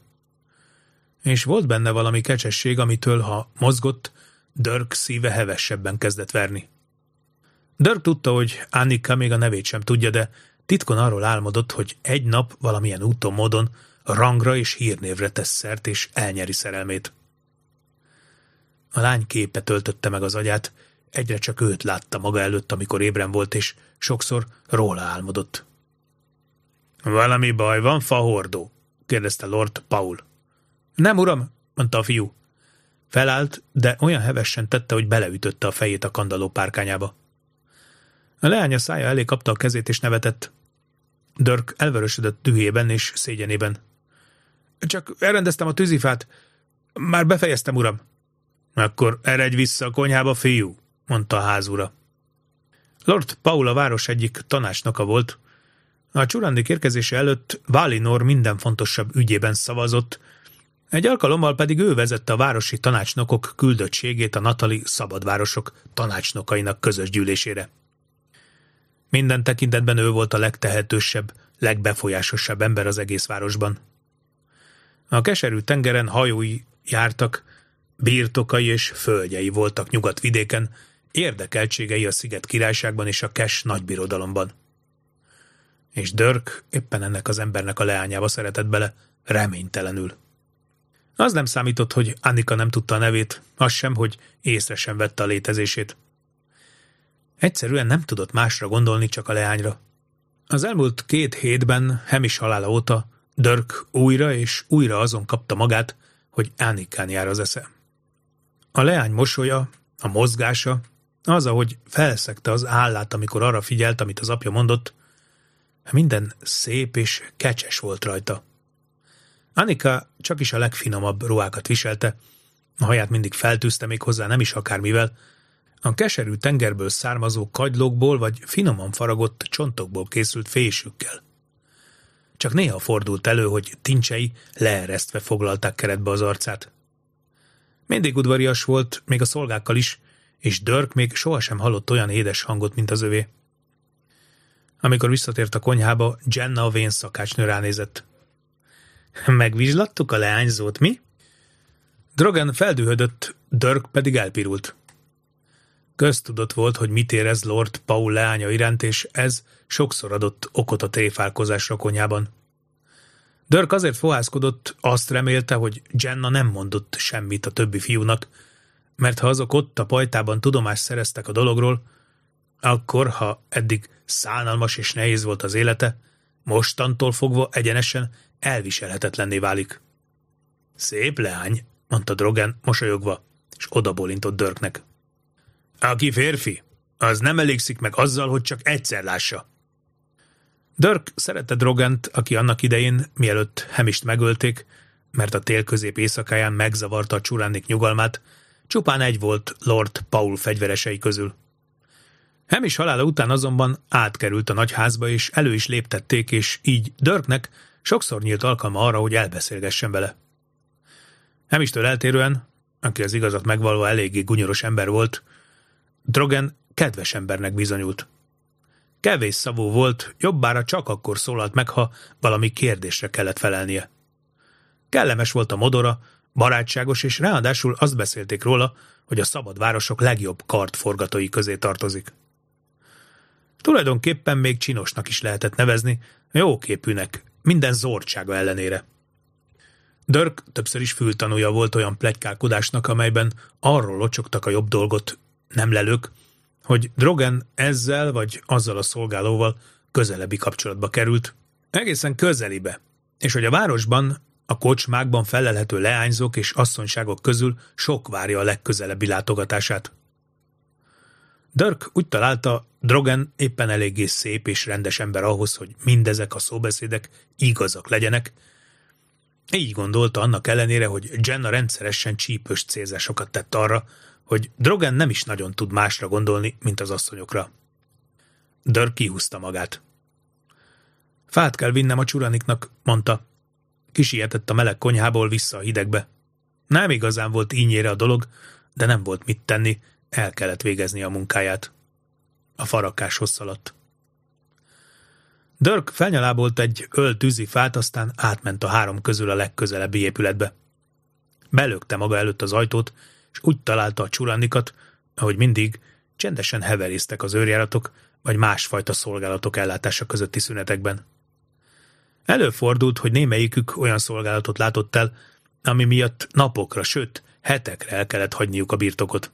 És volt benne valami kecsesség, amitől, ha mozgott, Dörk szíve hevesebben kezdett verni. Dörk tudta, hogy Annika még a nevét sem tudja, de titkon arról álmodott, hogy egy nap valamilyen úton módon rangra és hírnévre tesz szert, és elnyeri szerelmét. A lány képe töltötte meg az agyát, egyre csak őt látta maga előtt, amikor ébren volt, és sokszor róla álmodott. Valami baj van, fahordó? kérdezte Lord Paul. Nem, uram, mondta a fiú. Felállt, de olyan hevesen tette, hogy beleütötte a fejét a kandalló párkányába. A leánya szája elé kapta a kezét és nevetett. Dörk elvörösödött dühében és szégyenében. Csak elrendeztem a tűzifát. Már befejeztem, uram. Akkor eredj vissza a konyhába, fiú, mondta a házura. Lord Paul a város egyik tanácsnoka volt. A csurandik érkezése előtt Valinor minden fontosabb ügyében szavazott, egy alkalommal pedig ő vezette a városi tanácsnokok küldöttségét a Natali szabadvárosok tanácsnokainak közös gyűlésére. Minden tekintetben ő volt a legtehetősebb, legbefolyásosabb ember az egész városban. A keserű tengeren hajói jártak, birtokai és földjei voltak nyugatvidéken, érdekeltségei a sziget királyságban és a Kes nagybirodalomban. És Dörk éppen ennek az embernek a leányába szeretett bele, reménytelenül. Az nem számított, hogy Annika nem tudta a nevét, az sem, hogy észre sem vette a létezését. Egyszerűen nem tudott másra gondolni, csak a leányra. Az elmúlt két hétben, Hemis halála óta, Dörk újra és újra azon kapta magát, hogy Ánikán jár az esze. A leány mosolya, a mozgása, az, ahogy felszegte az állát, amikor arra figyelt, amit az apja mondott, minden szép és kecses volt rajta. Annika csak is a legfinomabb ruhákat viselte, a haját mindig feltűzte még hozzá nem is akármivel, a keserű tengerből származó kagylókból vagy finoman faragott csontokból készült fésükkel. Csak néha fordult elő, hogy tincsei leeresztve foglalták keretbe az arcát. Mindig udvarias volt, még a szolgákkal is, és Dörk még sohasem hallott olyan édes hangot, mint az övé. Amikor visszatért a konyhába, Jenna a vén szakácsnő ránézett. Megvizslattuk a leányzót, mi? Drogen feldühödött, Dörk pedig elpirult. Köztudott volt, hogy mit érez Lord Paul leánya iránt, és ez sokszor adott okot a tréfálkozásra konyában. Dörk azért fohászkodott, azt remélte, hogy Jenna nem mondott semmit a többi fiúnak, mert ha azok ott a pajtában tudomást szereztek a dologról, akkor, ha eddig szánalmas és nehéz volt az élete, mostantól fogva egyenesen elviselhetetlenné válik. Szép leány, mondta Drogen mosolyogva, és odabólintott Dörknek. Aki férfi, az nem elégszik meg azzal, hogy csak egyszer lássa. Dirk szerette Drogant, aki annak idején, mielőtt Hemist megölték, mert a tél közép éjszakáján megzavarta a csuránik nyugalmát, Csupán egy volt Lord Paul fegyveresei közül. Hemis halála után azonban átkerült a nagyházba, és elő is léptették, és így Dörknek sokszor nyílt alkalma arra, hogy elbeszélgessen vele. Hemistől eltérően, aki az igazat megvalva eléggé gunyoros ember volt, Drogen kedves embernek bizonyult. Kevés szavú volt, jobbára csak akkor szólalt meg, ha valami kérdésre kellett felelnie. Kellemes volt a modora, barátságos, és ráadásul azt beszélték róla, hogy a szabad városok legjobb kartforgatói közé tartozik. Tulajdonképpen még csinosnak is lehetett nevezni, jóképűnek, minden zordsága ellenére. Dörk többször is fültanúja volt olyan plegykálkodásnak, amelyben arról locsogtak a jobb dolgot, nem lelők, hogy Drogen ezzel vagy azzal a szolgálóval közelebbi kapcsolatba került, egészen közelibe, és hogy a városban, a kocsmákban felelhető leányzók és asszonyságok közül sok várja a legközelebbi látogatását. Dirk úgy találta, Drogen éppen eléggé szép és rendes ember ahhoz, hogy mindezek a szóbeszédek igazak legyenek, így gondolta annak ellenére, hogy Jenna rendszeresen csípős célzásokat tett arra, hogy Drogen nem is nagyon tud másra gondolni, mint az asszonyokra. Dörr kihúzta magát. Fát kell vinnem a csuraniknak, mondta. Kisietett a meleg konyhából vissza a hidegbe. Nem igazán volt ínyére a dolog, de nem volt mit tenni, el kellett végezni a munkáját. A farakáshoz szaladt. Dirk felnyalábolt egy öltűzi fát, aztán átment a három közül a legközelebbi épületbe. Belökte maga előtt az ajtót, és úgy találta a csuranikat, ahogy mindig, csendesen heverésztek az őrjáratok, vagy másfajta szolgálatok ellátása közötti szünetekben. Előfordult, hogy némelyikük olyan szolgálatot látott el, ami miatt napokra, sőt, hetekre el kellett hagyniuk a birtokot.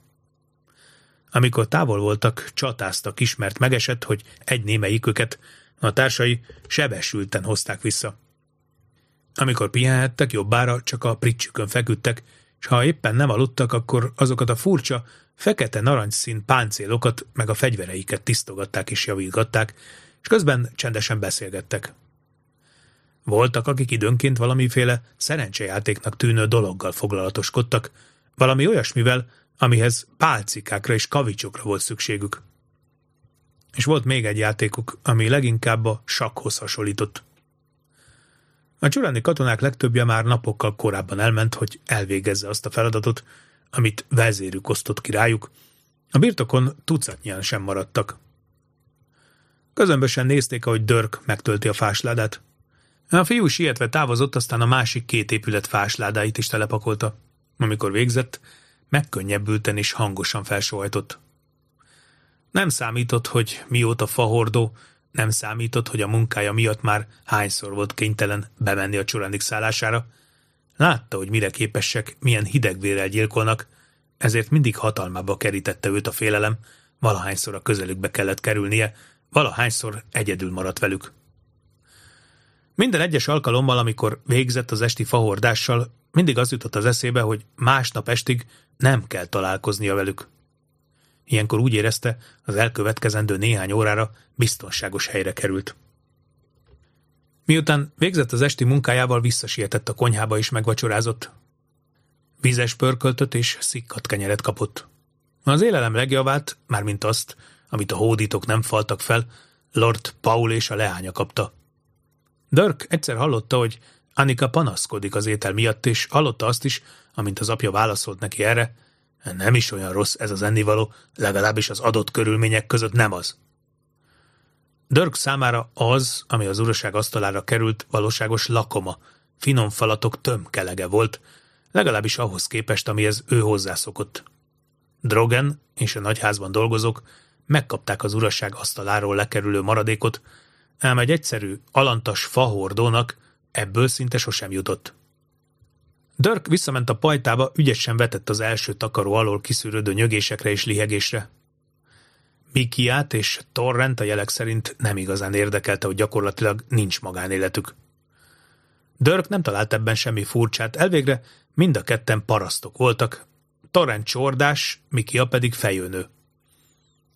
Amikor távol voltak, csatáztak, ismert megesett, hogy egy némelyiküket a társai sebesülten hozták vissza. Amikor pihenhettek, jobbára csak a pricsükön feküdtek, és ha éppen nem aludtak, akkor azokat a furcsa, fekete narancsszín páncélokat meg a fegyvereiket tisztogatták és javítgatták, és közben csendesen beszélgettek. Voltak, akik időnként valamiféle szerencsejátéknak tűnő dologgal foglalatoskodtak, valami olyasmivel, amihez pálcikákra és kavicsokra volt szükségük. És volt még egy játékuk, ami leginkább a sakhoz hasonlított. A csurani katonák legtöbbje már napokkal korábban elment, hogy elvégezze azt a feladatot, amit vezérük osztott ki rájuk. A birtokon tucatnyian sem maradtak. Közömbösen nézték, ahogy Dörk megtölti a fásládát. A fiú sietve távozott, aztán a másik két épület fásládáit is telepakolta. Amikor végzett, megkönnyebbülten és hangosan felsóhajtott. Nem számított, hogy mióta fahordó, nem számított, hogy a munkája miatt már hányszor volt kénytelen bemenni a csoranik szállására. Látta, hogy mire képesek, milyen hidegvérrel gyilkolnak, ezért mindig hatalmába kerítette őt a félelem, valahányszor a közelükbe kellett kerülnie, valahányszor egyedül maradt velük. Minden egyes alkalommal, amikor végzett az esti fahordással, mindig az jutott az eszébe, hogy másnap estig nem kell találkoznia velük. Ilyenkor úgy érezte, az elkövetkezendő néhány órára biztonságos helyre került. Miután végzett az esti munkájával, visszasietett a konyhába és megvacsorázott. Vizes pörköltöt és szikkat kenyeret kapott. Az élelem legjavát, mármint azt, amit a hódítók nem faltak fel, Lord Paul és a leánya kapta. Dirk egyszer hallotta, hogy Annika panaszkodik az étel miatt, és hallotta azt is, amint az apja válaszolt neki erre, nem is olyan rossz ez az ennivaló, legalábbis az adott körülmények között nem az. Dörk számára az, ami az uraság asztalára került, valóságos lakoma, finom falatok tömkelege volt, legalábbis ahhoz képest, amihez ő hozzászokott. Drogen és a nagyházban dolgozók megkapták az uraság asztaláról lekerülő maradékot, ám egy egyszerű, alantas fahordónak ebből szinte sosem jutott. Dirk visszament a pajtába, ügyesen vetett az első takaró alól kiszűrődő nyögésekre és lihegésre. Mikiát és Torrent a jelek szerint nem igazán érdekelte, hogy gyakorlatilag nincs magánéletük. Dirk nem talált ebben semmi furcsát, elvégre mind a ketten parasztok voltak, Torrent csordás, Mikia pedig fejőnő.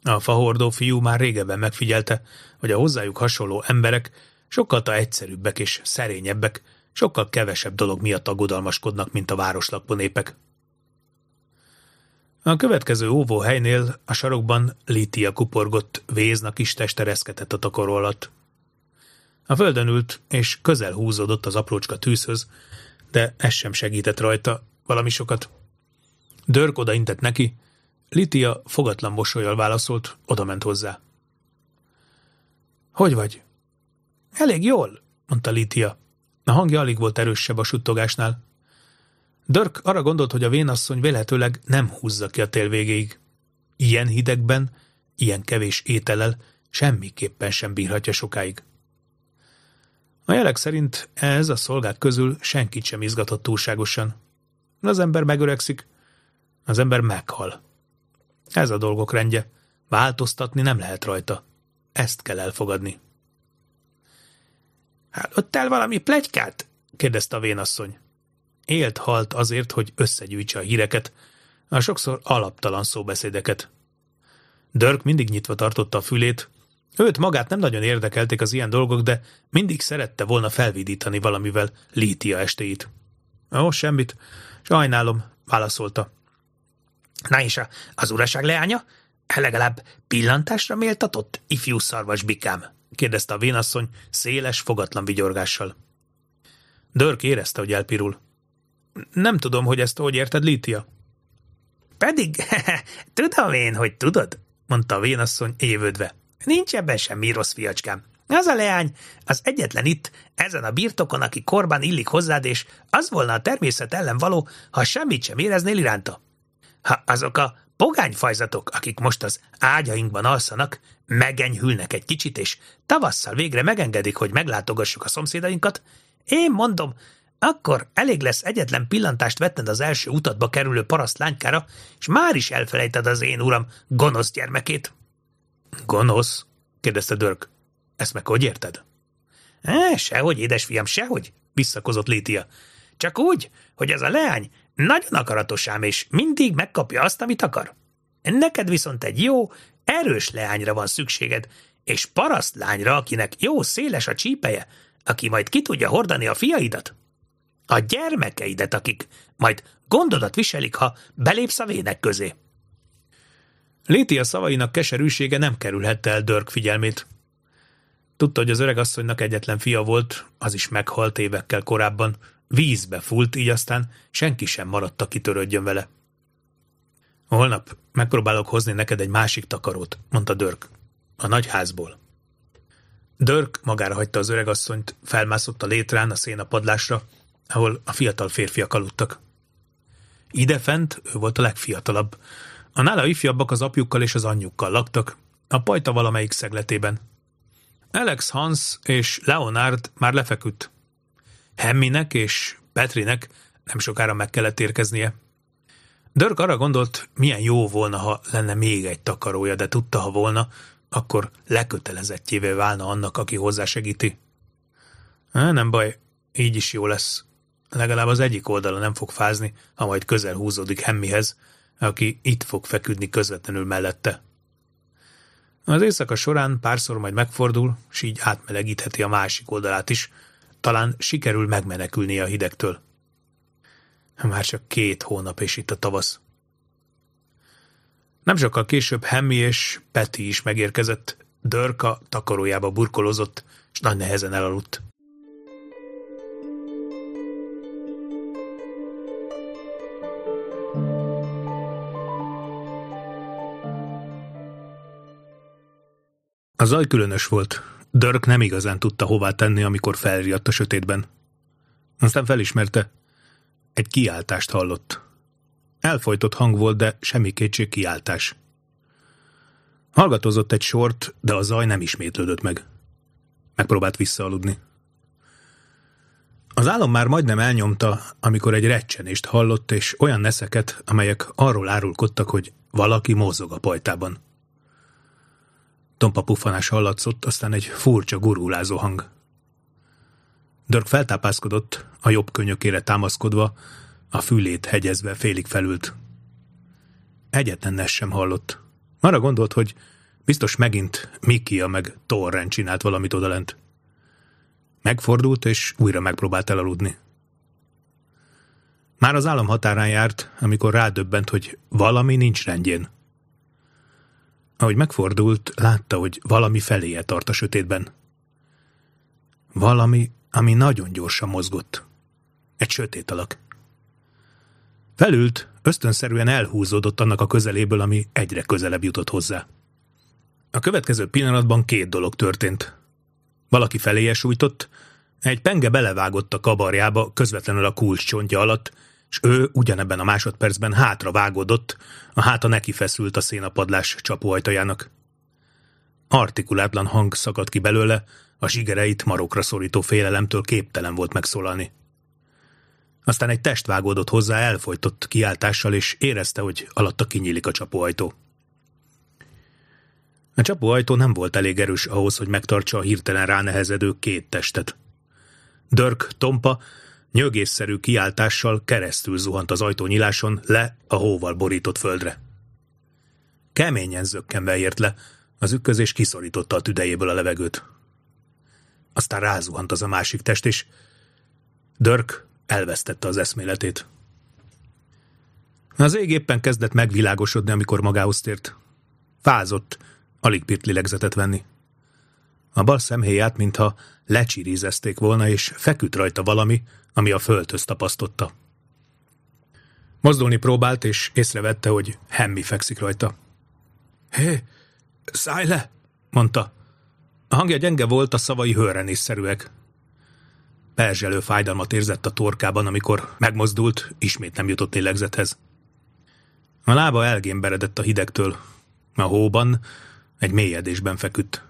A fahordó fiú már régebben megfigyelte, hogy a hozzájuk hasonló emberek sokkal egyszerűbbek és szerényebbek, sokkal kevesebb dolog miatt aggodalmaskodnak, mint a városlakó népek. A következő óvóhelynél a sarokban Lítia kuporgott, vézna kis teste reszketett a takaró alatt. A földön ült, és közel húzódott az aprócska tűzhöz, de ez sem segített rajta, valami sokat. Dörk odaintett neki, Lítia fogatlan mosolyal válaszolt, odament hozzá. Hogy vagy? Elég jól, mondta Lítia. A hangja alig volt erősebb a suttogásnál. Dörk arra gondolt, hogy a vénasszony véletőleg nem húzza ki a tél végéig. Ilyen hidegben, ilyen kevés ételel semmiképpen sem bírhatja sokáig. A jelek szerint ez a szolgák közül senkit sem izgatott túlságosan. Az ember megöregszik, az ember meghal. Ez a dolgok rendje. Változtatni nem lehet rajta. Ezt kell elfogadni. Hallottál valami plegykát? kérdezte a vénasszony. Élt halt azért, hogy összegyűjtse a híreket, a sokszor alaptalan szóbeszédeket. Dörk mindig nyitva tartotta a fülét, őt magát nem nagyon érdekelték az ilyen dolgok, de mindig szerette volna felvidítani valamivel Lítia estéit. Ó, semmit. Sajnálom, válaszolta. Na és a, az uraság leánya? Legalább pillantásra méltatott, ifjú szarvas bikám? Kérdezte a vénasszony széles, fogatlan vigyorgással. Dörk érezte, hogy elpirul. Nem tudom, hogy ezt hogy érted, Lítia. Pedig, tudom én, hogy tudod, mondta a vénasszony évődve. Nincs ebben semmi rossz fiacskám. Az a leány, az egyetlen itt, ezen a birtokon, aki korban illik hozzád, és az volna a természet ellen való, ha semmit sem éreznél iránta. Ha azok a pogányfajzatok, akik most az ágyainkban alszanak, megenyhülnek egy kicsit, és tavasszal végre megengedik, hogy meglátogassuk a szomszédainkat, én mondom, akkor elég lesz egyetlen pillantást vetned az első utatba kerülő paraszt lánykára, és már is elfelejted az én uram gonosz gyermekét. Gonosz? kérdezte Dörk. Ezt meg hogy érted? E, sehogy, édesfiam, sehogy, visszakozott Lítia. Csak úgy, hogy ez a leány nagyon akaratos ám, és mindig megkapja azt, amit akar. Neked viszont egy jó, erős leányra van szükséged, és paraszt lányra, akinek jó széles a csípeje, aki majd ki tudja hordani a fiaidat. A gyermekeidet, akik majd gondodat viselik, ha belépsz a vének közé. Létia szavainak keserűsége nem kerülhette el Dörk figyelmét. Tudta, hogy az öregasszonynak egyetlen fia volt, az is meghalt évekkel korábban, vízbe fult, így aztán senki sem maradt, aki törődjön vele. Holnap megpróbálok hozni neked egy másik takarót, mondta Dörk. A nagy házból. Dörk magára hagyta az öregasszonyt, felmászott a létrán a szénapadlásra, ahol a fiatal férfiak aludtak. Idefent ő volt a legfiatalabb. A nála ifjabbak az apjukkal és az anyjukkal laktak, a pajta valamelyik szegletében. Alex Hans és Leonard már lefeküdt. Hemminek és Petrinek nem sokára meg kellett érkeznie. Dörk arra gondolt, milyen jó volna, ha lenne még egy takarója, de tudta, ha volna, akkor lekötelezettjévé válna annak, aki hozzásegíti. Nem baj, így is jó lesz. Legalább az egyik oldala nem fog fázni, ha majd közel húzódik Hemmihez, aki itt fog feküdni közvetlenül mellette. Az éjszaka során párszor majd megfordul, s így átmelegítheti a másik oldalát is, talán sikerül megmenekülni a hidegtől. Már csak két hónap és itt a tavasz. Nem sokkal később Hemmi és Peti is megérkezett. Dörka takarójába burkolozott, és nagy nehezen elaludt. A zaj különös volt. Dörk nem igazán tudta hová tenni, amikor felriadt a sötétben. Aztán felismerte. Egy kiáltást hallott. Elfolytott hang volt, de semmi kétség kiáltás. Hallgatozott egy sort, de a zaj nem ismétlődött meg. Megpróbált visszaaludni. Az álom már majdnem elnyomta, amikor egy recsenést hallott, és olyan neszeket, amelyek arról árulkodtak, hogy valaki mozog a pajtában. Tompa puffanás hallatszott, aztán egy furcsa gurulázó hang. Dörk feltápászkodott, a jobb könyökére támaszkodva, a fülét hegyezve félig felült. Egyetlen sem hallott. Arra gondolt, hogy biztos megint Mikia meg Torren csinált valamit odalent. Megfordult, és újra megpróbált elaludni. Már az állam határán járt, amikor rádöbbent, hogy valami nincs rendjén. Ahogy megfordult, látta, hogy valami feléje tart a sötétben. Valami, ami nagyon gyorsan mozgott. Egy sötét alak. Felült, ösztönszerűen elhúzódott annak a közeléből, ami egyre közelebb jutott hozzá. A következő pillanatban két dolog történt. Valaki feléje sújtott, egy penge belevágott a kabarjába közvetlenül a kulcs csontja alatt, és ő ugyanebben a másodpercben hátra vágódott, a háta neki feszült a szénapadlás csapóajtajának. Artikulátlan hang szakadt ki belőle, a zsigereit marokra szorító félelemtől képtelen volt megszólalni. Aztán egy test vágódott hozzá elfolytott kiáltással, és érezte, hogy alatta kinyílik a csapóajtó. A csapóajtó nem volt elég erős ahhoz, hogy megtartsa a hirtelen ránehezedő két testet. Dörk, Tompa nyögésszerű kiáltással keresztül zuhant az ajtónyiláson le a hóval borított földre. Keményen zökkenve ért le, az ükközés kiszorította a tüdejéből a levegőt. Aztán rázuhant az a másik test, és Dörk elvesztette az eszméletét. Az ég éppen kezdett megvilágosodni, amikor magához tért. Fázott, alig bírt lélegzetet venni. A bal szemhéját, mintha lecsirízezték volna, és feküdt rajta valami, ami a földhöz tapasztotta. Mozdulni próbált, és észrevette, hogy Hemmi fekszik rajta. Hé, szállj le! mondta. A hangja gyenge volt, a szavai hőrenészszerűek. Perzselő fájdalmat érzett a torkában, amikor megmozdult, ismét nem jutott lélegzethez. A lába elgémberedett a hidegtől. A hóban, egy mélyedésben feküdt.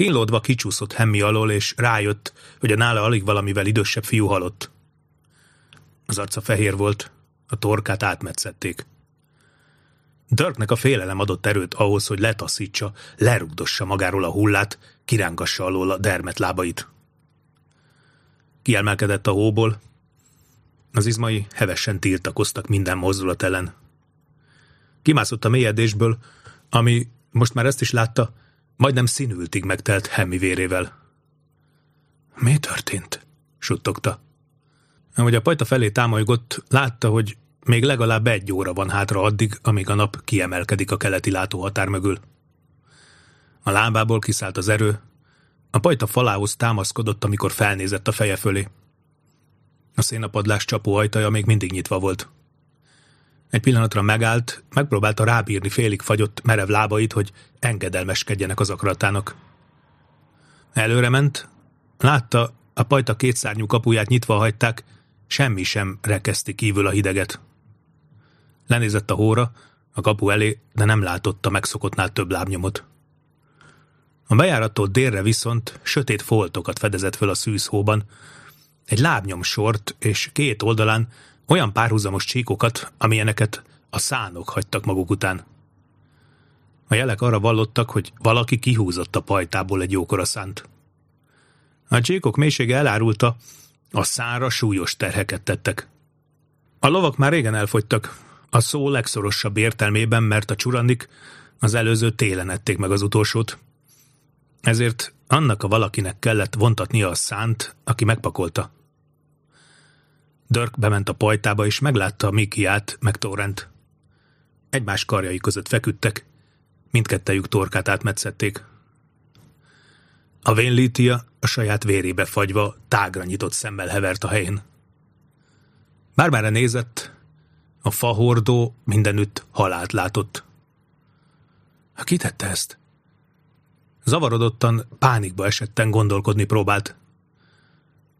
Kínlódva kicsúszott Hemmi alól, és rájött, hogy a nála alig valamivel idősebb fiú halott. Az arca fehér volt, a torkát átmetszették. Dörknek a félelem adott erőt ahhoz, hogy letaszítsa, lerugdossa magáról a hullát, kirángassa alól a dermet lábait. Kiemelkedett a hóból, az izmai hevesen tiltakoztak minden mozdulat ellen. Kimászott a mélyedésből, ami, most már ezt is látta, majdnem színültig megtelt Hemmi vérével. Mi történt? suttogta. Ahogy a pajta felé támolygott, látta, hogy még legalább egy óra van hátra addig, amíg a nap kiemelkedik a keleti látóhatár mögül. A lábából kiszállt az erő, a pajta falához támaszkodott, amikor felnézett a feje fölé. A szénapadlás csapó ajtaja még mindig nyitva volt. Egy pillanatra megállt, megpróbálta rábírni félig fagyott, merev lábait, hogy engedelmeskedjenek az akaratának. Előre ment, látta, a pajta kétszárnyú kapuját nyitva hagyták, semmi sem rekeszti kívül a hideget. Lenézett a hóra, a kapu elé, de nem látott a megszokottnál több lábnyomot. A bejárattól délre viszont sötét foltokat fedezett föl a szűzhóban, egy lábnyom sort és két oldalán olyan párhuzamos csíkokat, amilyeneket a szánok hagytak maguk után. A jelek arra vallottak, hogy valaki kihúzott a pajtából egy jókora szánt. A csíkok mélysége elárulta, a szára súlyos terheket tettek. A lovak már régen elfogytak, a szó legszorosabb értelmében, mert a csurandik az előző télen ették meg az utolsót. Ezért annak a valakinek kellett vontatnia a szánt, aki megpakolta. Dirk bement a pajtába, és meglátta a Mikiát, meg Torrent. Egymás karjai között feküdtek, mindkettejük torkát átmetszették. A vénlítia a saját vérébe fagyva tágra nyitott szemmel hevert a helyén. Bármára nézett, a fahordó mindenütt halált látott. Ki tette ezt? Zavarodottan, pánikba esetten gondolkodni próbált.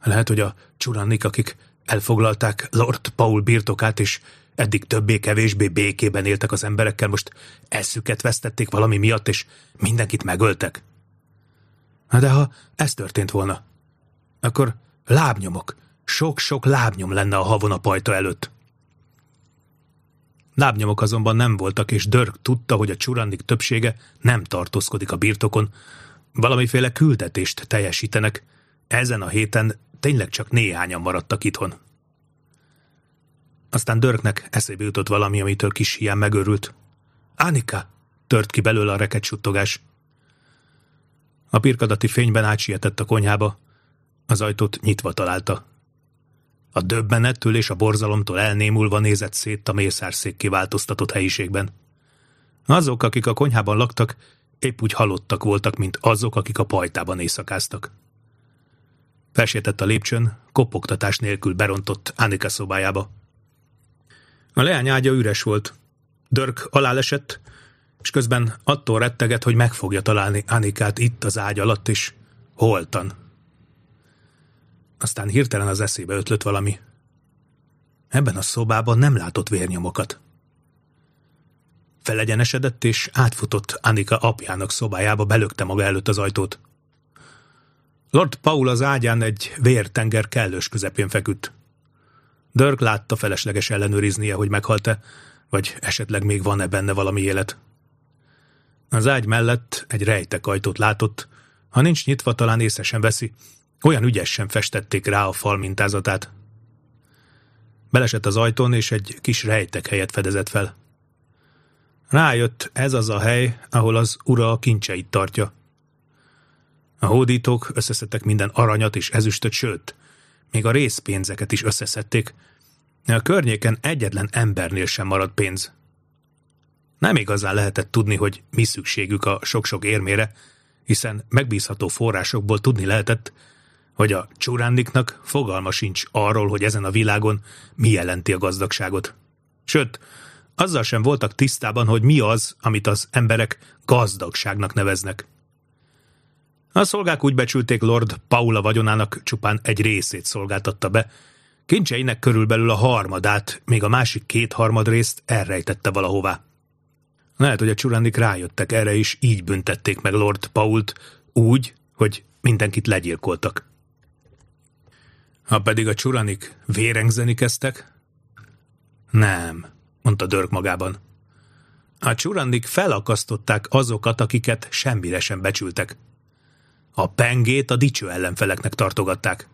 Lehet, hogy a csurannik, akik elfoglalták Lord Paul birtokát, és eddig többé-kevésbé békében éltek az emberekkel, most eszüket vesztették valami miatt, és mindenkit megöltek. De ha ez történt volna, akkor lábnyomok, sok-sok lábnyom lenne a havon a pajta előtt. Lábnyomok azonban nem voltak, és Dörk tudta, hogy a csurandik többsége nem tartózkodik a birtokon, valamiféle küldetést teljesítenek. Ezen a héten tényleg csak néhányan maradtak itthon. Aztán Dörknek eszébe jutott valami, amitől kis hián megörült. Ánika! tört ki belőle a reket suttogás. A pirkadati fényben átsietett a konyhába, az ajtót nyitva találta. A döbbenettől és a borzalomtól elnémulva nézett szét a mészárszék kiváltoztatott helyiségben. Azok, akik a konyhában laktak, épp úgy halottak voltak, mint azok, akik a pajtában éjszakáztak. Felsétett a lépcsőn, kopogtatás nélkül berontott Annika szobájába. A leány ágya üres volt. Dörk alálesett, és közben attól retteget, hogy meg fogja találni Anikát itt az ágy alatt, és holtan. Aztán hirtelen az eszébe ötlött valami. Ebben a szobában nem látott vérnyomokat. Felegyenesedett, és átfutott Anika apjának szobájába, belökte maga előtt az ajtót. Lord Paul az ágyán egy vértenger kellős közepén feküdt. Dirk látta felesleges ellenőriznie, hogy meghalt-e, vagy esetleg még van-e benne valami élet. Az ágy mellett egy rejtek ajtót látott, ha nincs nyitva, talán észre sem veszi, olyan ügyesen festették rá a fal mintázatát. Belesett az ajtón, és egy kis rejtek helyet fedezett fel. Rájött, ez az a hely, ahol az ura a kincseit tartja. A hódítók összeszedtek minden aranyat és ezüstöt, sőt, még a részpénzeket is összeszedték. A környéken egyetlen embernél sem maradt pénz. Nem igazán lehetett tudni, hogy mi szükségük a sok-sok érmére, hiszen megbízható forrásokból tudni lehetett, hogy a csurándiknak fogalma sincs arról, hogy ezen a világon mi jelenti a gazdagságot. Sőt, azzal sem voltak tisztában, hogy mi az, amit az emberek gazdagságnak neveznek. A szolgák úgy becsülték Lord Paula vagyonának csupán egy részét szolgáltatta be, kincseinek körülbelül a harmadát, még a másik két harmad részt elrejtette valahová. Lehet, hogy a csurandik rájöttek erre is, így büntették meg Lord Pault, úgy, hogy mindenkit legyilkoltak. Ha pedig a csuranik vérengzeni kezdtek? Nem, mondta Dörk magában. A csurandik felakasztották azokat, akiket semmire sem becsültek. A pengét a dicső ellenfeleknek tartogatták.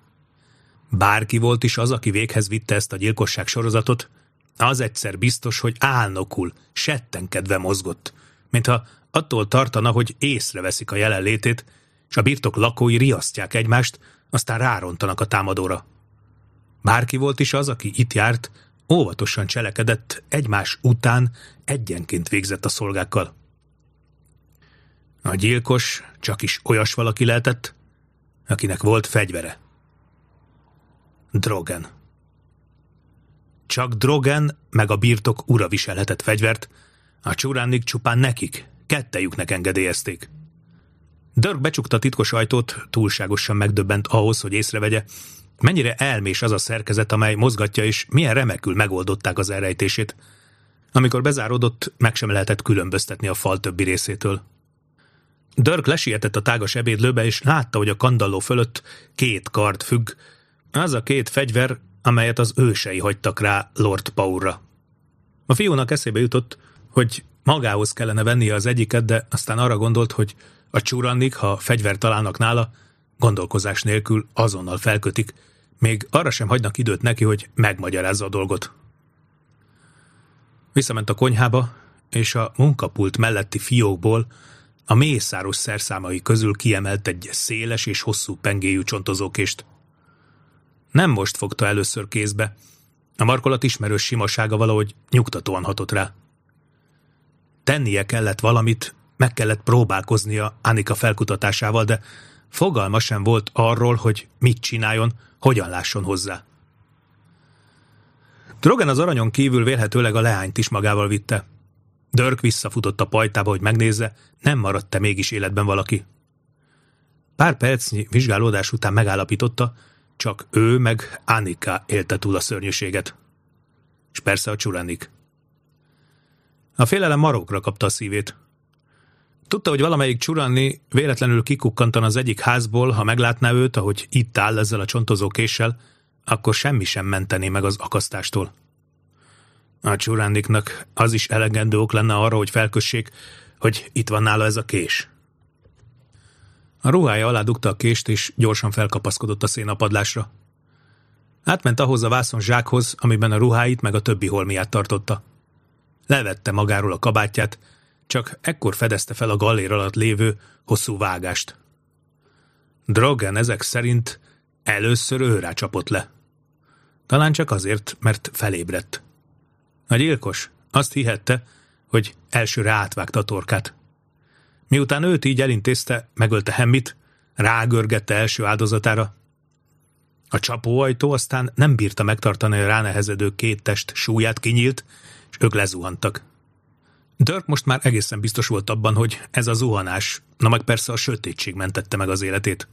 Bárki volt is az, aki véghez vitte ezt a gyilkosság sorozatot, az egyszer biztos, hogy álnokul, settenkedve mozgott, mintha attól tartana, hogy észreveszik a jelenlétét, és a birtok lakói riasztják egymást, aztán rárontanak a támadóra. Bárki volt is az, aki itt járt, óvatosan cselekedett, egymás után egyenként végzett a szolgákkal. A gyilkos csak is olyas valaki lehetett, akinek volt fegyvere. Drogen. Csak Drogen meg a birtok ura viselhetett fegyvert, a csúránnik csupán nekik, kettejüknek engedélyezték. Dörg becsukta titkos ajtót, túlságosan megdöbbent ahhoz, hogy észrevegye, mennyire elmés az a szerkezet, amely mozgatja, és milyen remekül megoldották az elrejtését. Amikor bezáródott, meg sem lehetett különböztetni a fal többi részétől. Dörk lesietett a tágas ebédlőbe, és látta, hogy a kandalló fölött két kard függ. Az a két fegyver, amelyet az ősei hagytak rá Lord Paulra. A fiúnak eszébe jutott, hogy magához kellene vennie az egyiket, de aztán arra gondolt, hogy a csúrannik, ha fegyver találnak nála, gondolkozás nélkül azonnal felkötik, még arra sem hagynak időt neki, hogy megmagyarázza a dolgot. Visszament a konyhába, és a munkapult melletti fiókból a mészáros szerszámai közül kiemelt egy széles és hosszú pengéjű csontozókést. Nem most fogta először kézbe. A markolat ismerős simasága valahogy nyugtatóan hatott rá. Tennie kellett valamit, meg kellett próbálkoznia Anika felkutatásával, de fogalma sem volt arról, hogy mit csináljon, hogyan lásson hozzá. Drogen az aranyon kívül vélhetőleg a leányt is magával vitte. Dörk visszafutott a pajtába, hogy megnézze, nem maradt-e mégis életben valaki. Pár percnyi vizsgálódás után megállapította, csak ő meg Annika élte túl a szörnyűséget. És persze a csuranik. A félelem marokra kapta a szívét. Tudta, hogy valamelyik csuranni véletlenül kikukkantan az egyik házból, ha meglátná őt, ahogy itt áll ezzel a csontozó késsel, akkor semmi sem menteni meg az akasztástól. A csurándiknak az is elegendő ok lenne arra, hogy felkössék, hogy itt van nála ez a kés. A ruhája alá dugta a kést, és gyorsan felkapaszkodott a szénapadlásra. Átment ahhoz a vászon zsákhoz, amiben a ruháit meg a többi holmiát tartotta. Levette magáról a kabátját, csak ekkor fedezte fel a gallér alatt lévő hosszú vágást. Drogen ezek szerint először őrá csapott le. Talán csak azért, mert felébredt. A gyilkos azt hihette, hogy elsőre átvágta a torkát. Miután őt így elintézte, megölte Hemmit, rágörgette első áldozatára. A csapóajtó aztán nem bírta megtartani a ránehezedő két test súlyát, kinyílt, és ők lezuhantak. Dirk most már egészen biztos volt abban, hogy ez a zuhanás, na meg persze a sötétség mentette meg az életét.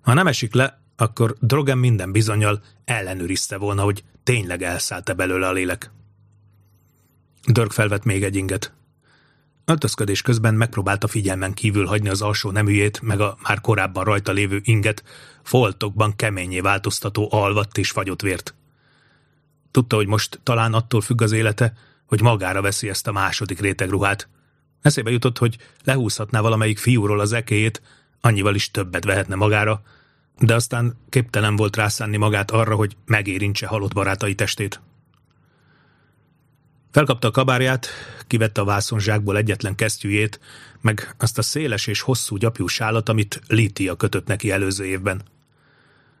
Ha nem esik le, akkor Drogen minden bizonyal ellenőrizte volna, hogy tényleg elszállt-e belőle a lélek. Dirk felvett még egy inget. Öltözködés közben megpróbálta figyelmen kívül hagyni az alsó neműjét, meg a már korábban rajta lévő inget, foltokban keményé változtató alvatt és fagyott vért. Tudta, hogy most talán attól függ az élete, hogy magára veszi ezt a második réteg ruhát. Eszébe jutott, hogy lehúzhatná valamelyik fiúról az ekéjét, annyival is többet vehetne magára, de aztán képtelen volt rászánni magát arra, hogy megérintse halott barátai testét. Felkapta a kabárját, kivette a vászonzsákból egyetlen kesztyűjét, meg azt a széles és hosszú gyapjú sálat, amit Lítia kötött neki előző évben.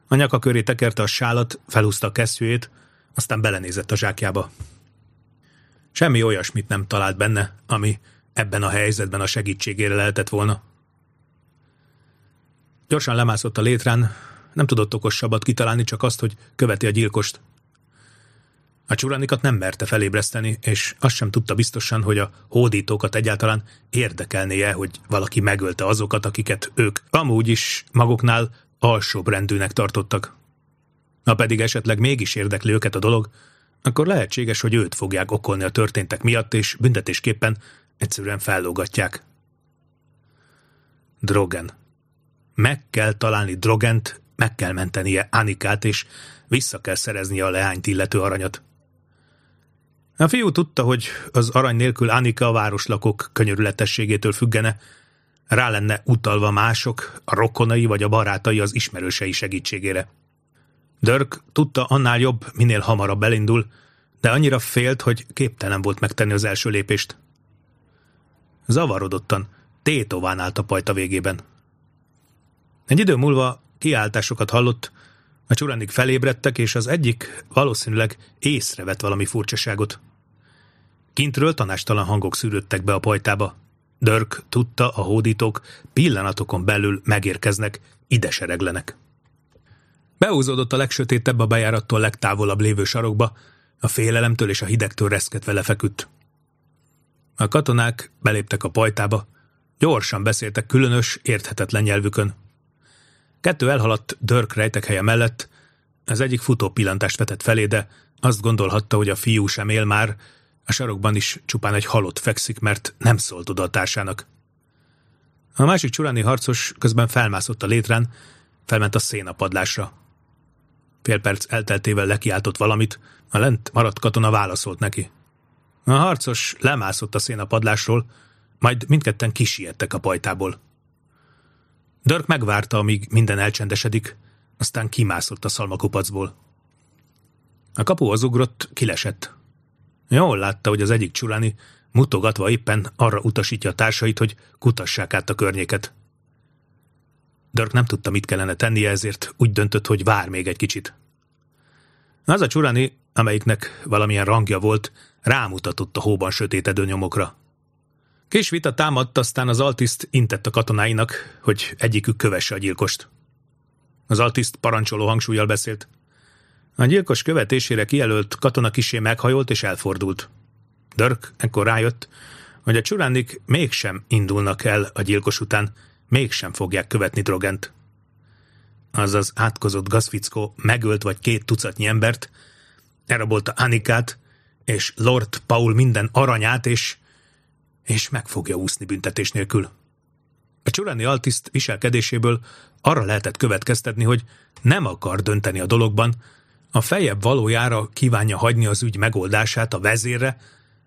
A nyaka köré tekerte a sálat, felhúzta a kesztyűjét, aztán belenézett a zsákjába. Semmi olyasmit nem talált benne, ami ebben a helyzetben a segítségére lehetett volna. Gyorsan lemászott a létrán, nem tudott okosabbat kitalálni, csak azt, hogy követi a gyilkost. A csuranikat nem merte felébreszteni, és azt sem tudta biztosan, hogy a hódítókat egyáltalán érdekelnie, hogy valaki megölte azokat, akiket ők amúgy is maguknál alsóbb rendűnek tartottak. Ha pedig esetleg mégis érdekli őket a dolog, akkor lehetséges, hogy őt fogják okolni a történtek miatt, és büntetésképpen egyszerűen fellógatják. Drogen. Meg kell találni Drogent, meg kell mentenie Anikát, és vissza kell szereznie a leányt illető aranyat. A fiú tudta, hogy az arany nélkül Anika a városlakók könyörületességétől függene, rá lenne utalva mások, a rokonai vagy a barátai az ismerősei segítségére. Dörk tudta annál jobb, minél hamarabb elindul, de annyira félt, hogy képtelen volt megtenni az első lépést. Zavarodottan, tétován állt a pajta végében. Egy idő múlva kiáltásokat hallott, a csuranik felébredtek, és az egyik valószínűleg észrevett valami furcsaságot. Kintről tanástalan hangok szűrődtek be a pajtába. Dörk tudta, a hódítók pillanatokon belül megérkeznek, ide sereglenek. Beúzódott a legsötétebb a bejárattól legtávolabb lévő sarokba, a félelemtől és a hidegtől reszketve lefeküdt. A katonák beléptek a pajtába, gyorsan beszéltek különös, érthetetlen nyelvükön. Kettő elhaladt Dörk helye mellett, az egyik futó pillantást vetett felé, de azt gondolhatta, hogy a fiú sem él már, a sarokban is csupán egy halott fekszik, mert nem szólt oda a társának. A másik csuráni harcos közben felmászott a létrán, felment a szénapadlásra. Fél perc elteltével lekiáltott valamit, a lent maradt katona válaszolt neki. A harcos lemászott a szénapadlásról, majd mindketten kisiettek a pajtából. Dörk megvárta, amíg minden elcsendesedik, aztán kimászott a szalmakupacból. A kapuhoz ugrott, kilesett. Jól látta, hogy az egyik csuláni mutogatva éppen arra utasítja a társait, hogy kutassák át a környéket. Dörk nem tudta, mit kellene tennie, ezért úgy döntött, hogy vár még egy kicsit. Az a csurani, amelyiknek valamilyen rangja volt, rámutatott a hóban sötétedő nyomokra. Kis vita támadt, aztán az altiszt intett a katonáinak, hogy egyikük kövesse a gyilkost. Az altiszt parancsoló hangsúlyjal beszélt. A gyilkos követésére kijelölt katona kisé meghajolt és elfordult. Dörk ekkor rájött, hogy a csurándik mégsem indulnak el a gyilkos után, mégsem fogják követni Drogent. Az az átkozott gazfickó megölt vagy két tucatnyi embert, elrabolta Anikát, és Lord Paul minden aranyát, és és meg fogja úszni büntetés nélkül. A csuráni altiszt viselkedéséből arra lehetett következtetni, hogy nem akar dönteni a dologban, a fejebb valójára kívánja hagyni az ügy megoldását a vezérre,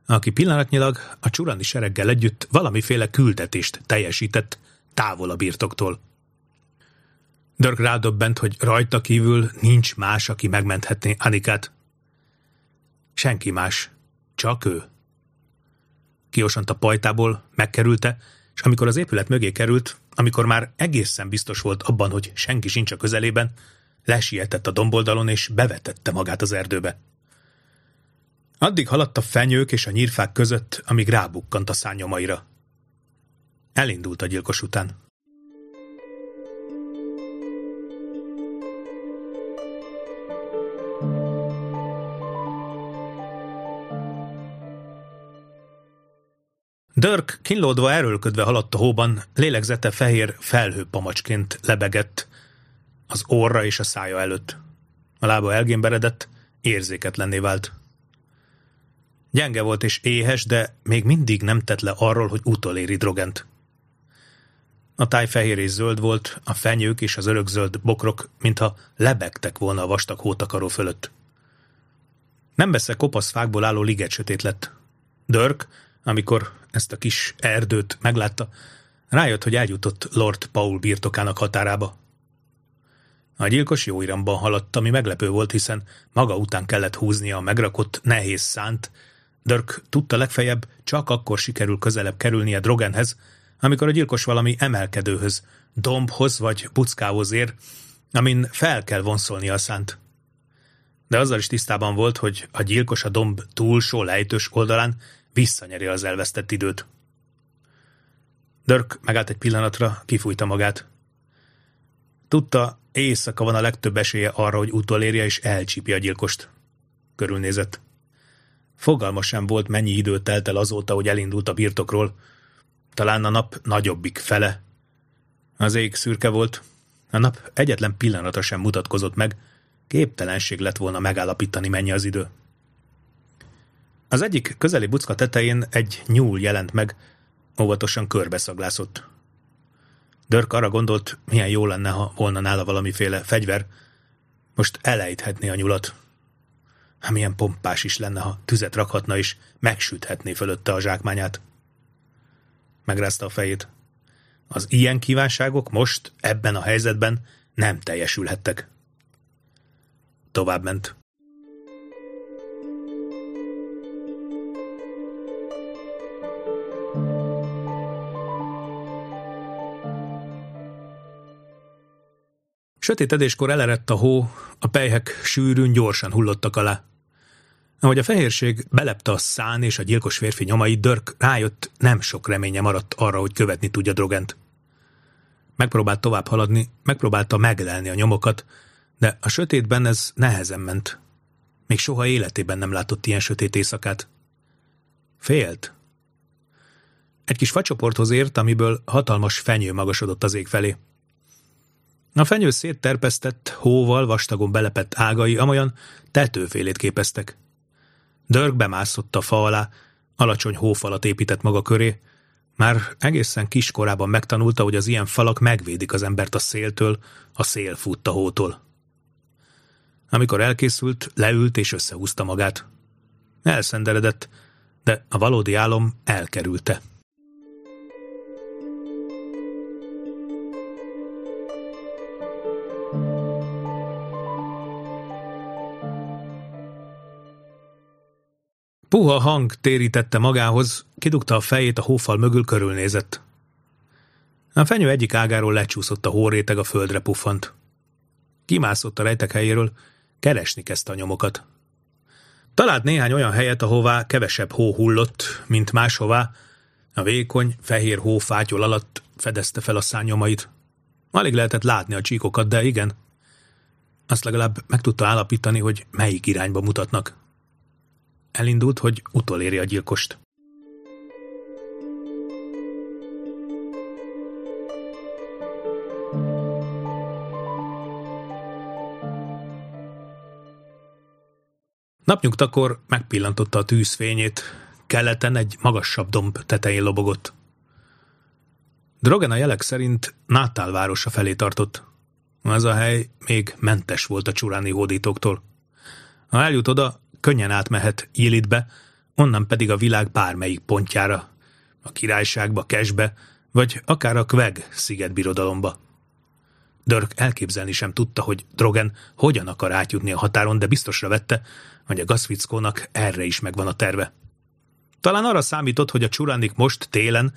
aki pillanatnyilag a csurani sereggel együtt valamiféle küldetést teljesített távol a birtoktól. Dörk rádöbbent, hogy rajta kívül nincs más, aki megmenthetné Anikát. Senki más, csak ő kiosant a pajtából, megkerülte, és amikor az épület mögé került, amikor már egészen biztos volt abban, hogy senki sincs a közelében, lesietett a domboldalon és bevetette magát az erdőbe. Addig haladt a fenyők és a nyírfák között, amíg rábukkant a szányomaira. Elindult a gyilkos után. Dörk kínlódva erőlködve haladt a hóban, lélegzete fehér felhőpamacsként lebegett az orra és a szája előtt. A lába elgémberedett, érzéketlenné vált. Gyenge volt és éhes, de még mindig nem tett le arról, hogy utoléri drogent. A táj fehér és zöld volt, a fenyők és az örökzöld bokrok, mintha lebegtek volna a vastag hótakaró fölött. Nem besze kopasz fákból álló liget sötét lett. Dörk, amikor ezt a kis erdőt meglátta, rájött, hogy eljutott Lord Paul birtokának határába. A gyilkos jó iramban haladt, ami meglepő volt, hiszen maga után kellett húznia a megrakott nehéz szánt. Dörk tudta legfeljebb, csak akkor sikerül közelebb kerülnie Drogenhez, amikor a gyilkos valami emelkedőhöz, dombhoz vagy puckához ér, amin fel kell vonszolni a szánt. De azzal is tisztában volt, hogy a gyilkos a domb túlsó lejtős oldalán visszanyeri az elvesztett időt. Dörk megállt egy pillanatra, kifújta magát. Tudta, éjszaka van a legtöbb esélye arra, hogy utolérje és elcsípje a gyilkost. Körülnézett. Fogalma sem volt, mennyi idő telt el azóta, hogy elindult a birtokról. Talán a nap nagyobbik fele. Az ég szürke volt. A nap egyetlen pillanata sem mutatkozott meg. Képtelenség lett volna megállapítani, mennyi az idő. Az egyik közeli bucka tetején egy nyúl jelent meg, óvatosan körbeszaglászott. Dörk arra gondolt, milyen jó lenne, ha volna nála valamiféle fegyver. Most elejthetné a nyulat. Hát milyen pompás is lenne, ha tüzet rakhatna és megsüthetné fölötte a zsákmányát. Megrázta a fejét. Az ilyen kívánságok most, ebben a helyzetben nem teljesülhettek. Tovább ment. Sötétedéskor elerett a hó, a pejhek sűrűn gyorsan hullottak alá. Ahogy a fehérség belepte a szán és a gyilkos férfi nyomai, Dörk rájött, nem sok reménye maradt arra, hogy követni tudja Drogent. Megpróbált tovább haladni, megpróbálta meglelni a nyomokat, de a sötétben ez nehezen ment. Még soha életében nem látott ilyen sötét éjszakát. Félt. Egy kis facsoporthoz ért, amiből hatalmas fenyő magasodott az ég felé. A fenyő szétterpesztett, hóval vastagon belepett ágai amolyan tetőfélét képeztek. Dörg bemászott a fa alá, alacsony hófalat épített maga köré, már egészen kiskorában megtanulta, hogy az ilyen falak megvédik az embert a széltől, a szél fut a hótól. Amikor elkészült, leült és összehúzta magát. Elszenderedett, de a valódi álom elkerülte. Puha hang térítette magához, kidugta a fejét a hófal mögül körülnézett. A fenyő egyik ágáról lecsúszott a hóréteg, a földre puffant. Kimászott a rejtek helyéről, keresni kezdte a nyomokat. Talált néhány olyan helyet, ahová kevesebb hó hullott, mint máshová. A vékony, fehér hó fátyol alatt fedezte fel a szányomait. Alig lehetett látni a csíkokat, de igen. Azt legalább meg tudta állapítani, hogy melyik irányba mutatnak. Elindult, hogy utoléri a gyilkost. Napnyugtakor megpillantotta a tűzfényét, keleten egy magasabb domb tetején lobogott. Drogen a jelek szerint Nátál városa felé tartott. Ez a hely még mentes volt a csuráni hódítóktól. Ha eljut oda, könnyen átmehet Ilitbe, onnan pedig a világ bármelyik pontjára, a királyságba, Kesbe, vagy akár a Kveg szigetbirodalomba. Dörk elképzelni sem tudta, hogy Drogen hogyan akar átjutni a határon, de biztosra vette, hogy a Gaszvickónak erre is megvan a terve. Talán arra számított, hogy a csuránik most télen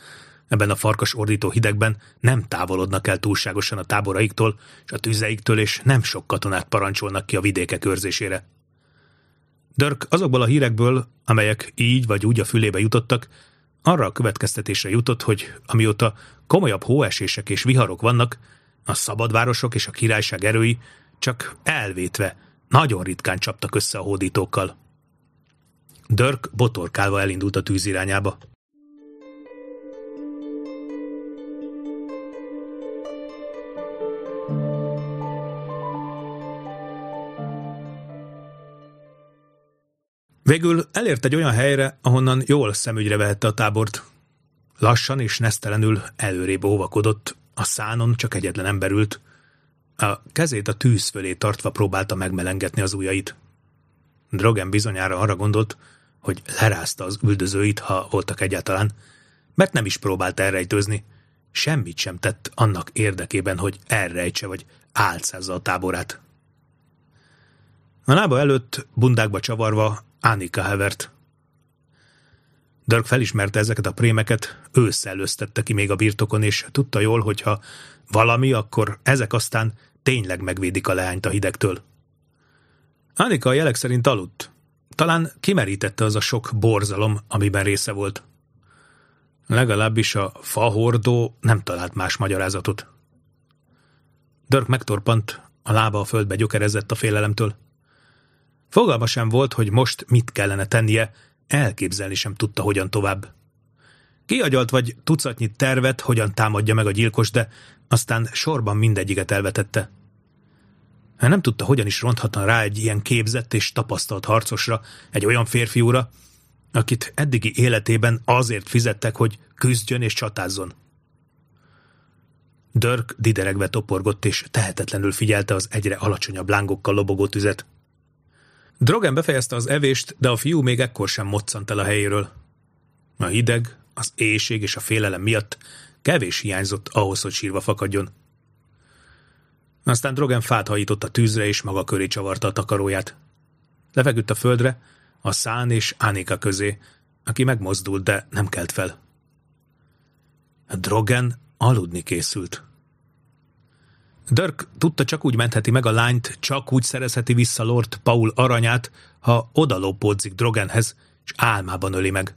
Ebben a farkas ordító hidegben nem távolodnak el túlságosan a táboraiktól és a tüzeiktől, és nem sok katonát parancsolnak ki a vidékek őrzésére. Dörk azokból a hírekből, amelyek így vagy úgy a fülébe jutottak, arra a következtetésre jutott, hogy amióta komolyabb hóesések és viharok vannak, a szabadvárosok és a királyság erői csak elvétve, nagyon ritkán csaptak össze a hódítókkal. Dörk botorkálva elindult a tűz irányába. Végül elért egy olyan helyre, ahonnan jól szemügyre vehette a tábort. Lassan és nesztelenül előrébb óvakodott, a szánon csak egyetlen ember ült. A kezét a tűz fölé tartva próbálta megmelengetni az ujjait. Drogen bizonyára arra gondolt, hogy lerázta az üldözőit, ha voltak egyáltalán, mert nem is próbált elrejtőzni. Semmit sem tett annak érdekében, hogy elrejtse vagy álcázza a táborát. A lába előtt, bundákba csavarva, Ánika hevert. Dirk felismerte ezeket a prémeket, ősszel össztette ki még a birtokon, és tudta jól, hogy ha valami, akkor ezek aztán tényleg megvédik a leányt a hidegtől. Ánika a jelek szerint aludt. Talán kimerítette az a sok borzalom, amiben része volt. Legalábbis a fahordó nem talált más magyarázatot. Dörk megtorpant, a lába a földbe gyökerezett a félelemtől. Fogalma sem volt, hogy most mit kellene tennie, elképzelni sem tudta, hogyan tovább. Kiagyalt vagy tucatnyi tervet, hogyan támadja meg a gyilkos, de aztán sorban mindegyiket elvetette. Nem tudta, hogyan is ronthatna rá egy ilyen képzett és tapasztalt harcosra, egy olyan férfiúra, akit eddigi életében azért fizettek, hogy küzdjön és csatázzon. Dörk dideregve toporgott, és tehetetlenül figyelte az egyre alacsonyabb lángokkal lobogó tüzet. Drogen befejezte az evést, de a fiú még ekkor sem moccant el a helyéről. A hideg, az éjség és a félelem miatt kevés hiányzott ahhoz, hogy sírva fakadjon. Aztán Drogen fát hajított a tűzre, és maga köré csavarta a takaróját. Lefeküdt a földre, a szán és Ánika közé, aki megmozdult, de nem kelt fel. A Drogen aludni készült. Dirk tudta, csak úgy mentheti meg a lányt, csak úgy szerezheti vissza Lord Paul aranyát, ha odalopódzik Drogenhez, és álmában öli meg.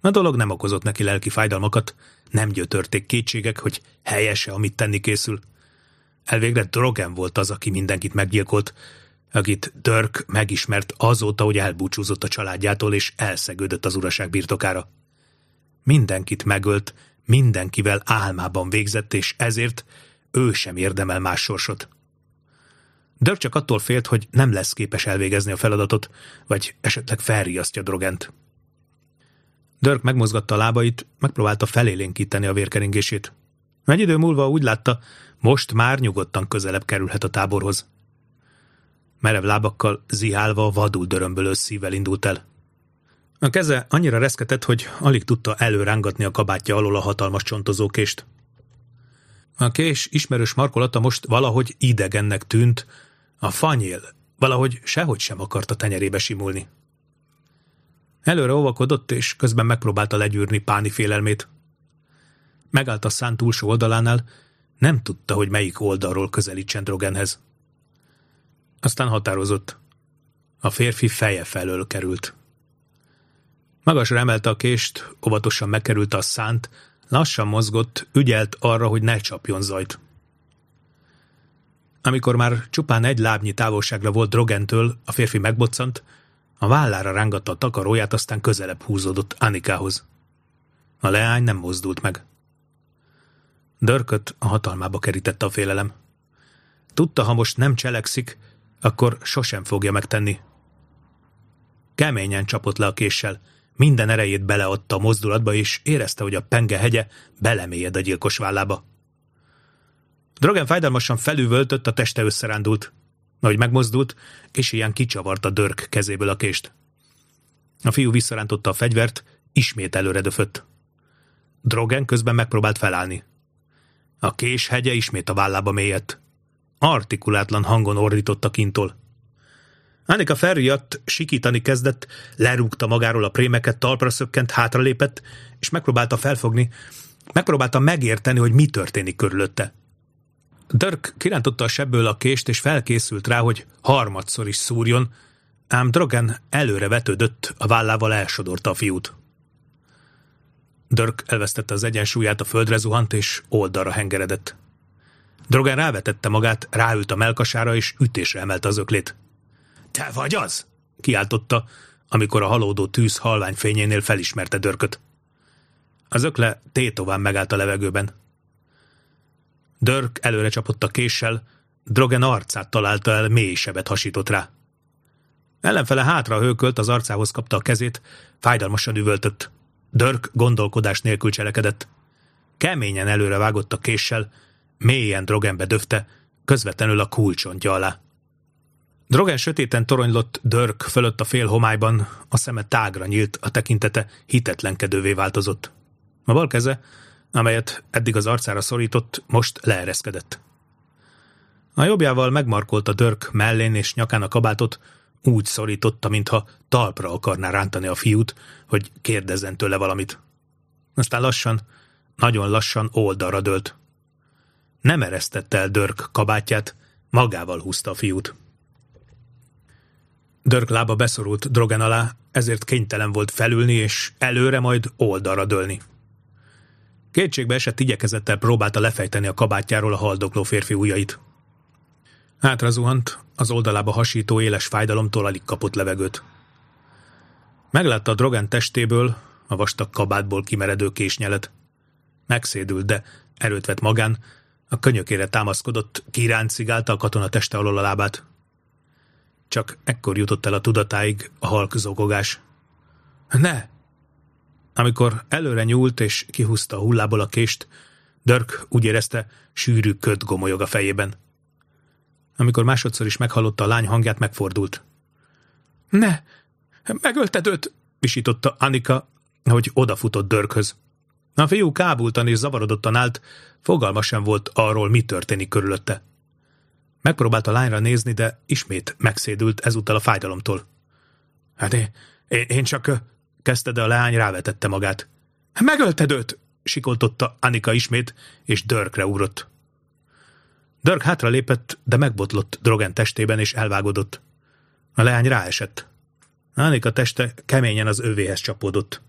A dolog nem okozott neki lelki fájdalmakat, nem gyötörték kétségek, hogy helyese, amit tenni készül. Elvégre Drogen volt az, aki mindenkit meggyilkolt, akit Dirk megismert azóta, hogy elbúcsúzott a családjától és elszegődött az uraság birtokára. Mindenkit megölt, mindenkivel álmában végzett, és ezért ő sem érdemel más sorsot. Dirk csak attól félt, hogy nem lesz képes elvégezni a feladatot, vagy esetleg felriasztja Drogent. Dirk megmozgatta a lábait, megpróbálta felélénkíteni a vérkeringését. Egy idő múlva úgy látta, most már nyugodtan közelebb kerülhet a táborhoz. Merev lábakkal, zihálva, vadul dörömbölő szívvel indult el. A keze annyira reszketett, hogy alig tudta előrángatni a kabátja alól a hatalmas csontozókést. A kés ismerős markolata most valahogy idegennek tűnt, a fanyél valahogy sehogy sem akarta tenyerébe simulni. Előre óvakodott, és közben megpróbálta legyűrni páni félelmét. Megállt a szán túlsó oldalánál, nem tudta, hogy melyik oldalról közelítsen Drogenhez. Aztán határozott. A férfi feje felől került. Magasra emelte a kést, óvatosan megkerülte a szánt, Lassan mozgott, ügyelt arra, hogy ne csapjon zajt. Amikor már csupán egy lábnyi távolságra volt Drogentől, a férfi megboccant, a vállára rángatta a takaróját, aztán közelebb húzódott Anikához. A leány nem mozdult meg. Dörköt a hatalmába kerítette a félelem. Tudta, ha most nem cselekszik, akkor sosem fogja megtenni. Keményen csapott le a késsel, minden erejét beleadta a mozdulatba, és érezte, hogy a penge hegye belemélyed a gyilkos vállába. Drogen fájdalmasan felüvöltött, a teste összerándult. Ahogy megmozdult, és ilyen kicsavarta Dörk kezéből a kést. A fiú visszarántotta a fegyvert, ismét előredöfött. Drogen közben megpróbált felállni. A kés hegye ismét a vállába mélyedt. Artikulátlan hangon ordított kintól. Annika felriadt, sikítani kezdett, lerúgta magáról a prémeket, talpra szökkent, hátralépett, és megpróbálta felfogni, Megpróbálta megérteni, hogy mi történik körülötte. Dirk kirántotta a sebből a kést, és felkészült rá, hogy harmadszor is szúrjon, ám Drogen előre vetődött, a vállával elsodorta a fiút. Dirk elvesztette az egyensúlyát, a földre zuhant, és oldalra hengeredett. Drogen rávetette magát, ráült a melkasára, és ütésre emelte az öklét. – Te vagy az? – kiáltotta, amikor a halódó tűz halvány fényénél felismerte Dörköt. Az ökle tétován megállt a levegőben. Dörk előre csapott a késsel, Drogen arcát találta el, mély sebet hasított rá. Ellenfele hátra hőkölt, az arcához kapta a kezét, fájdalmasan üvöltött. Dörk gondolkodás nélkül cselekedett. Keményen előre vágott a késsel, mélyen Drogenbe döfte, közvetlenül a kulcsontja alá. Drogen sötéten toronylott Dörk fölött a fél homályban, a szeme tágra nyílt, a tekintete hitetlenkedővé változott. A bal keze, amelyet eddig az arcára szorított, most leereszkedett. A jobbjával megmarkolta Dörk mellén és nyakán a kabátot, úgy szorította, mintha talpra akarná rántani a fiút, hogy kérdezzen tőle valamit. Aztán lassan, nagyon lassan oldalra dőlt. Nem eresztette el Dörk kabátját, magával húzta a fiút. Dörk lába beszorult drogen alá, ezért kénytelen volt felülni és előre majd oldalra dőlni. Kétségbe esett igyekezettel próbálta lefejteni a kabátjáról a haldokló férfi ujjait. Hátra zuhant, az oldalába hasító éles fájdalomtól alig kapott levegőt. Meglátta a drogen testéből, a vastag kabátból kimeredő késnyelet. Megszédült, de erőt vett magán, a könyökére támaszkodott, kiráncigálta a katona teste alól a lábát. Csak ekkor jutott el a tudatáig a halk zokogás. Ne! Amikor előre nyúlt és kihúzta a hullából a kést, Dörk úgy érezte, sűrű köd gomolyog a fejében. Amikor másodszor is meghallotta a lány hangját, megfordult. Ne! Megölted őt! visította Annika, hogy odafutott Dörkhöz. A fiú kábultan és zavarodottan állt, fogalma sem volt arról, mi történik körülötte. Megpróbált a lányra nézni, de ismét megszédült ezúttal a fájdalomtól. Hát én, én csak... kezdte, de a leány rávetette magát. Megölted őt! sikoltotta Anika ismét, és Dörkre ugrott. Dörk hátra lépett, de megbotlott Drogen testében, és elvágodott. A leány ráesett. Anika teste keményen az övéhez csapódott.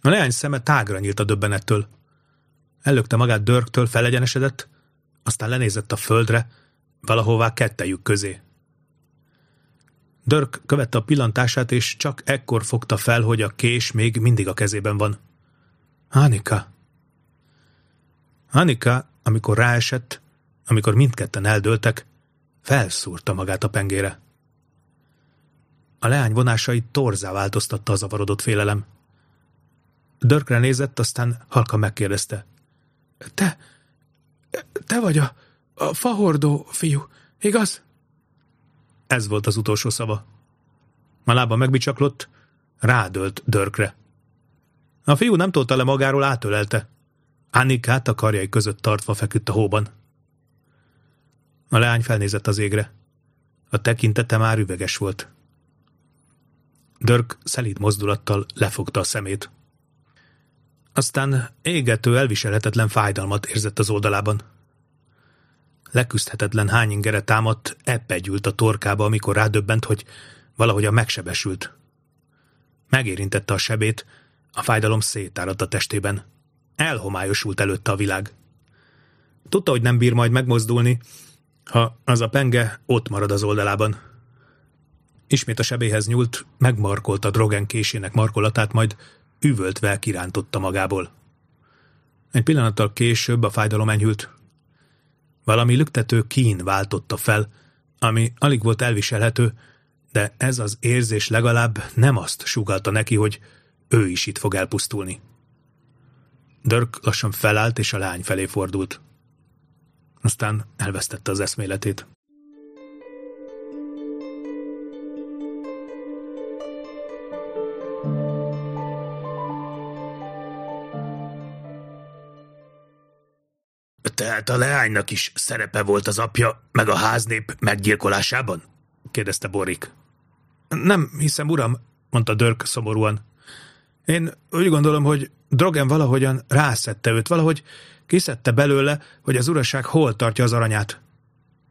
A leány szeme tágra nyílt a döbbenettől. Ellökte magát Dörktől, felegyenesedett, aztán lenézett a földre, valahová kettejük közé. Dörk követte a pillantását, és csak ekkor fogta fel, hogy a kés még mindig a kezében van. Anika. Anika, amikor ráesett, amikor mindketten eldőltek, felszúrta magát a pengére. A leány vonásait torzá változtatta a zavarodott félelem. Dörkre nézett, aztán halka megkérdezte. Te, te vagy a, a fahordó fiú, igaz? Ez volt az utolsó szava. A lába megbicsaklott, rádölt Dörkre. A fiú nem tolta le magáról, átölelte. Annikát a karjai között tartva feküdt a hóban. A leány felnézett az égre. A tekintete már üveges volt. Dörk szelíd mozdulattal lefogta a szemét. Aztán égető, elviselhetetlen fájdalmat érzett az oldalában. Leküzdhetetlen hányingere támadt, eppe gyűlt a torkába, amikor rádöbbent, hogy valahogy a megsebesült. Megérintette a sebét, a fájdalom szétáradt a testében. Elhomályosult előtte a világ. Tudta, hogy nem bír majd megmozdulni, ha az a penge ott marad az oldalában. Ismét a sebéhez nyúlt, megmarkolta drogen késének markolatát, majd üvöltve kirántotta magából. Egy pillanattal később a fájdalom enyhült. Valami lüktető kín váltotta fel, ami alig volt elviselhető, de ez az érzés legalább nem azt sugalta neki, hogy ő is itt fog elpusztulni. Dörk lassan felállt, és a lány felé fordult. Aztán elvesztette az eszméletét. Tehát a leánynak is szerepe volt az apja, meg a háznép meggyilkolásában? kérdezte Borik. Nem hiszem, uram, mondta Dörk szomorúan. Én úgy gondolom, hogy Drogen valahogyan rászette őt, valahogy kiszedte belőle, hogy az uraság hol tartja az aranyát.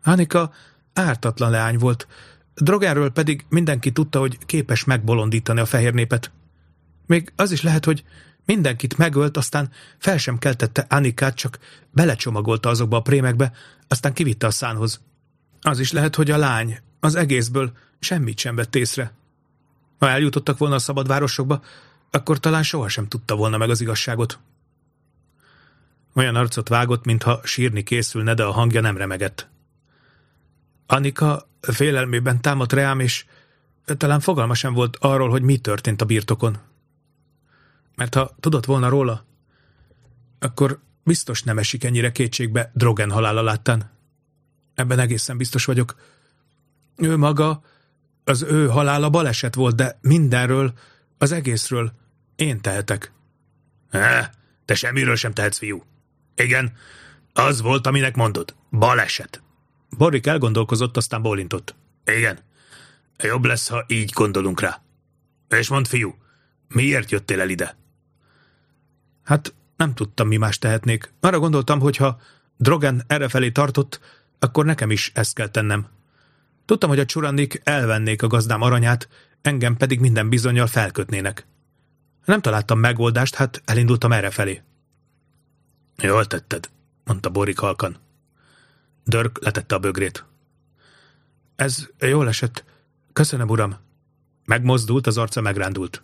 Anika ártatlan leány volt, Drogenről pedig mindenki tudta, hogy képes megbolondítani a fehér népet. Még az is lehet, hogy mindenkit megölt, aztán fel sem keltette Anikát, csak belecsomagolta azokba a prémekbe, aztán kivitte a szánhoz. Az is lehet, hogy a lány az egészből semmit sem vett észre. Ha eljutottak volna a szabad városokba, akkor talán sohasem tudta volna meg az igazságot. Olyan arcot vágott, mintha sírni készülne, de a hangja nem remegett. Anika félelmében támadt reám, és talán fogalma sem volt arról, hogy mi történt a birtokon. Mert ha tudott volna róla, akkor biztos nem esik ennyire kétségbe Drogen halála láttán. Ebben egészen biztos vagyok. Ő maga, az ő halála baleset volt, de mindenről, az egészről én tehetek. Há, te semmiről sem tehetsz, fiú. Igen, az volt, aminek mondod. Baleset. Borik elgondolkozott, aztán bólintott. Igen. Jobb lesz, ha így gondolunk rá. És mond, fiú, miért jöttél el ide? Hát nem tudtam, mi más tehetnék. Arra gondoltam, hogy ha Drogen errefelé tartott, akkor nekem is ezt kell tennem. Tudtam, hogy a csurannik elvennék a gazdám aranyát, engem pedig minden bizonyal felkötnének. Nem találtam megoldást, hát elindultam errefelé. Jól tetted, mondta Borik halkan. Dörk letette a bögrét. Ez jól esett. Köszönöm, uram. Megmozdult, az arca megrándult.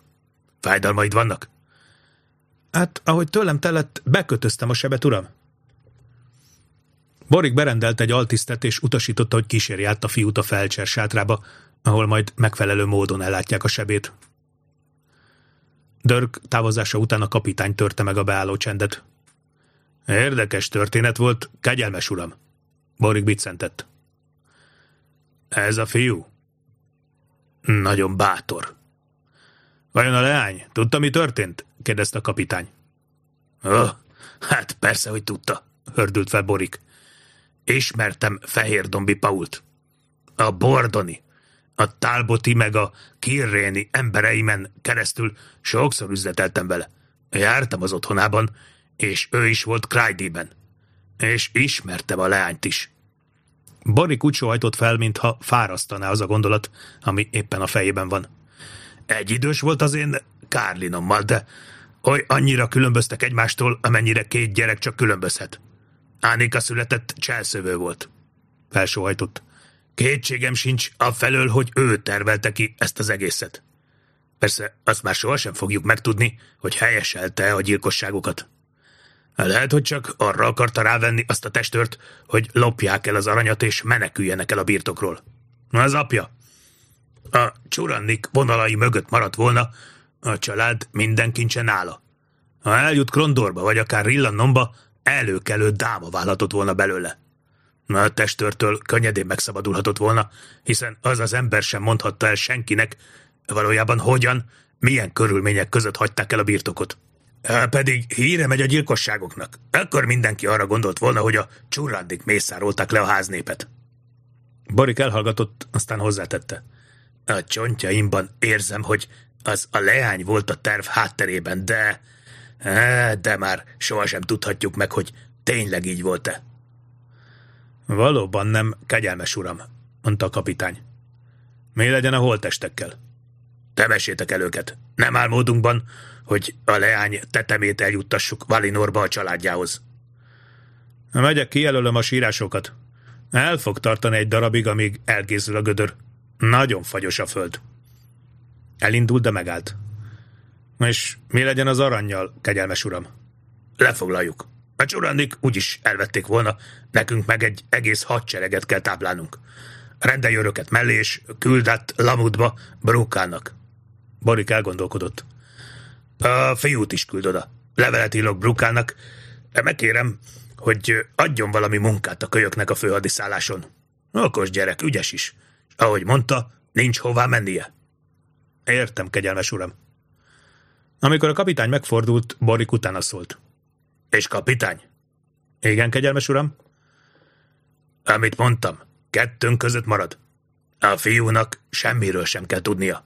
Fájdalmaid vannak? Hát, ahogy tőlem telett, bekötöztem a sebet, uram. Borik berendelt egy altisztet, és utasította, hogy kísérj át a fiút a felcser sátrába, ahol majd megfelelő módon ellátják a sebét. Dörk távozása után a kapitány törte meg a beálló csendet. Érdekes történet volt, kegyelmes uram. Borik biccentett. Ez a fiú? Nagyon bátor. Vajon a leány? Tudta, mi történt? kérdezte a kapitány. Oh, hát persze, hogy tudta, hördült fel Borik. Ismertem Fehér Dombi Pault. A Bordoni, a Talboti meg a Kirréni embereimen keresztül sokszor üzleteltem vele. Jártam az otthonában, és ő is volt Krajdiben. És ismertem a leányt is. Borik úgy sohajtott fel, mintha fárasztaná az a gondolat, ami éppen a fejében van. Egy idős volt az én Kárlinommal, de oly annyira különböztek egymástól, amennyire két gyerek csak különbözhet. Ánika született cselszövő volt. Felsóhajtott. Kétségem sincs a felől, hogy ő tervelte ki ezt az egészet. Persze azt már sohasem fogjuk megtudni, hogy helyeselte a gyilkosságokat. Lehet, hogy csak arra akarta rávenni azt a testőrt, hogy lopják el az aranyat és meneküljenek el a birtokról. Az apja. A csurannik vonalai mögött maradt volna, a család minden kincse nála. Ha eljut Krondorba, vagy akár Rillannomba, előkelő dáma válhatott volna belőle. A testőrtől könnyedén megszabadulhatott volna, hiszen az az ember sem mondhatta el senkinek, valójában hogyan, milyen körülmények között hagyták el a birtokot. Pedig híre megy a gyilkosságoknak. Akkor mindenki arra gondolt volna, hogy a csurrandik mészárolták le a háznépet. Borik elhallgatott, aztán hozzátette. A csontjaimban érzem, hogy az a leány volt a terv hátterében, de... De már sohasem tudhatjuk meg, hogy tényleg így volt-e. Valóban nem, kegyelmes uram, mondta a kapitány. Mi legyen a holtestekkel? Temessétek el őket. Nem áll módunkban, hogy a leány tetemét eljuttassuk Valinorba a családjához. Megyek, kijelölöm a sírásokat. El fog tartani egy darabig, amíg elkészül a gödör. Nagyon fagyos a föld. Elindult, de megállt. És mi legyen az aranyjal, kegyelmes uram? Lefoglaljuk. A csurandik úgyis elvették volna, nekünk meg egy egész hadsereget kell táplálnunk. Rendelj öröket mellé, és küldett Lamutba Brúkának. Borik elgondolkodott. A fiút is küld oda. Levelet írok Brukának. Megkérem, hogy adjon valami munkát a kölyöknek a főhadiszálláson. Okos gyerek, ügyes is. Ahogy mondta, nincs hová mennie. Értem, kegyelmes uram. Amikor a kapitány megfordult, Borik utána szólt. És kapitány? Igen, kegyelmes uram? Amit mondtam, kettőnk között marad. A fiúnak semmiről sem kell tudnia.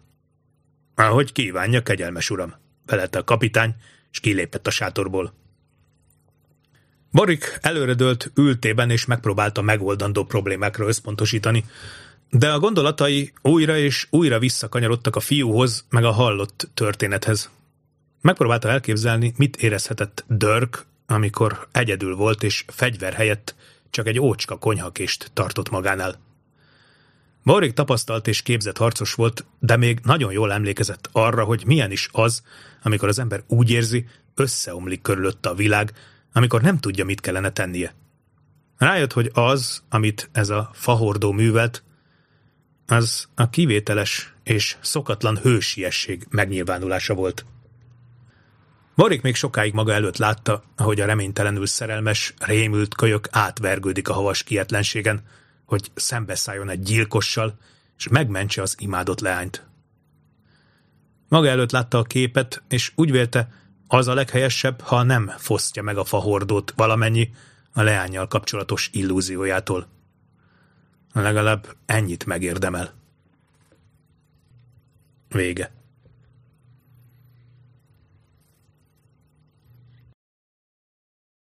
Ahogy kívánja, kegyelmes uram felelte a kapitány, és kilépett a sátorból. Barik előredőlt ültében és megpróbálta megoldandó problémákra összpontosítani, de a gondolatai újra és újra visszakanyarodtak a fiúhoz, meg a hallott történethez. Megpróbálta elképzelni, mit érezhetett Dörk, amikor egyedül volt és fegyver helyett csak egy ócska konyhakést tartott magánál. Barik tapasztalt és képzett harcos volt, de még nagyon jól emlékezett arra, hogy milyen is az, amikor az ember úgy érzi, összeomlik körülötte a világ, amikor nem tudja, mit kellene tennie. Rájött, hogy az, amit ez a fahordó művelt, az a kivételes és szokatlan hősiesség megnyilvánulása volt. Barik még sokáig maga előtt látta, ahogy a reménytelenül szerelmes, rémült kölyök átvergődik a havas kietlenségen, hogy szembeszálljon egy gyilkossal, és megmentse az imádott leányt. Maga előtt látta a képet, és úgy vélte, az a leghelyesebb, ha nem fosztja meg a fahordót valamennyi a leányjal kapcsolatos illúziójától. Legalább ennyit megérdemel. Vége.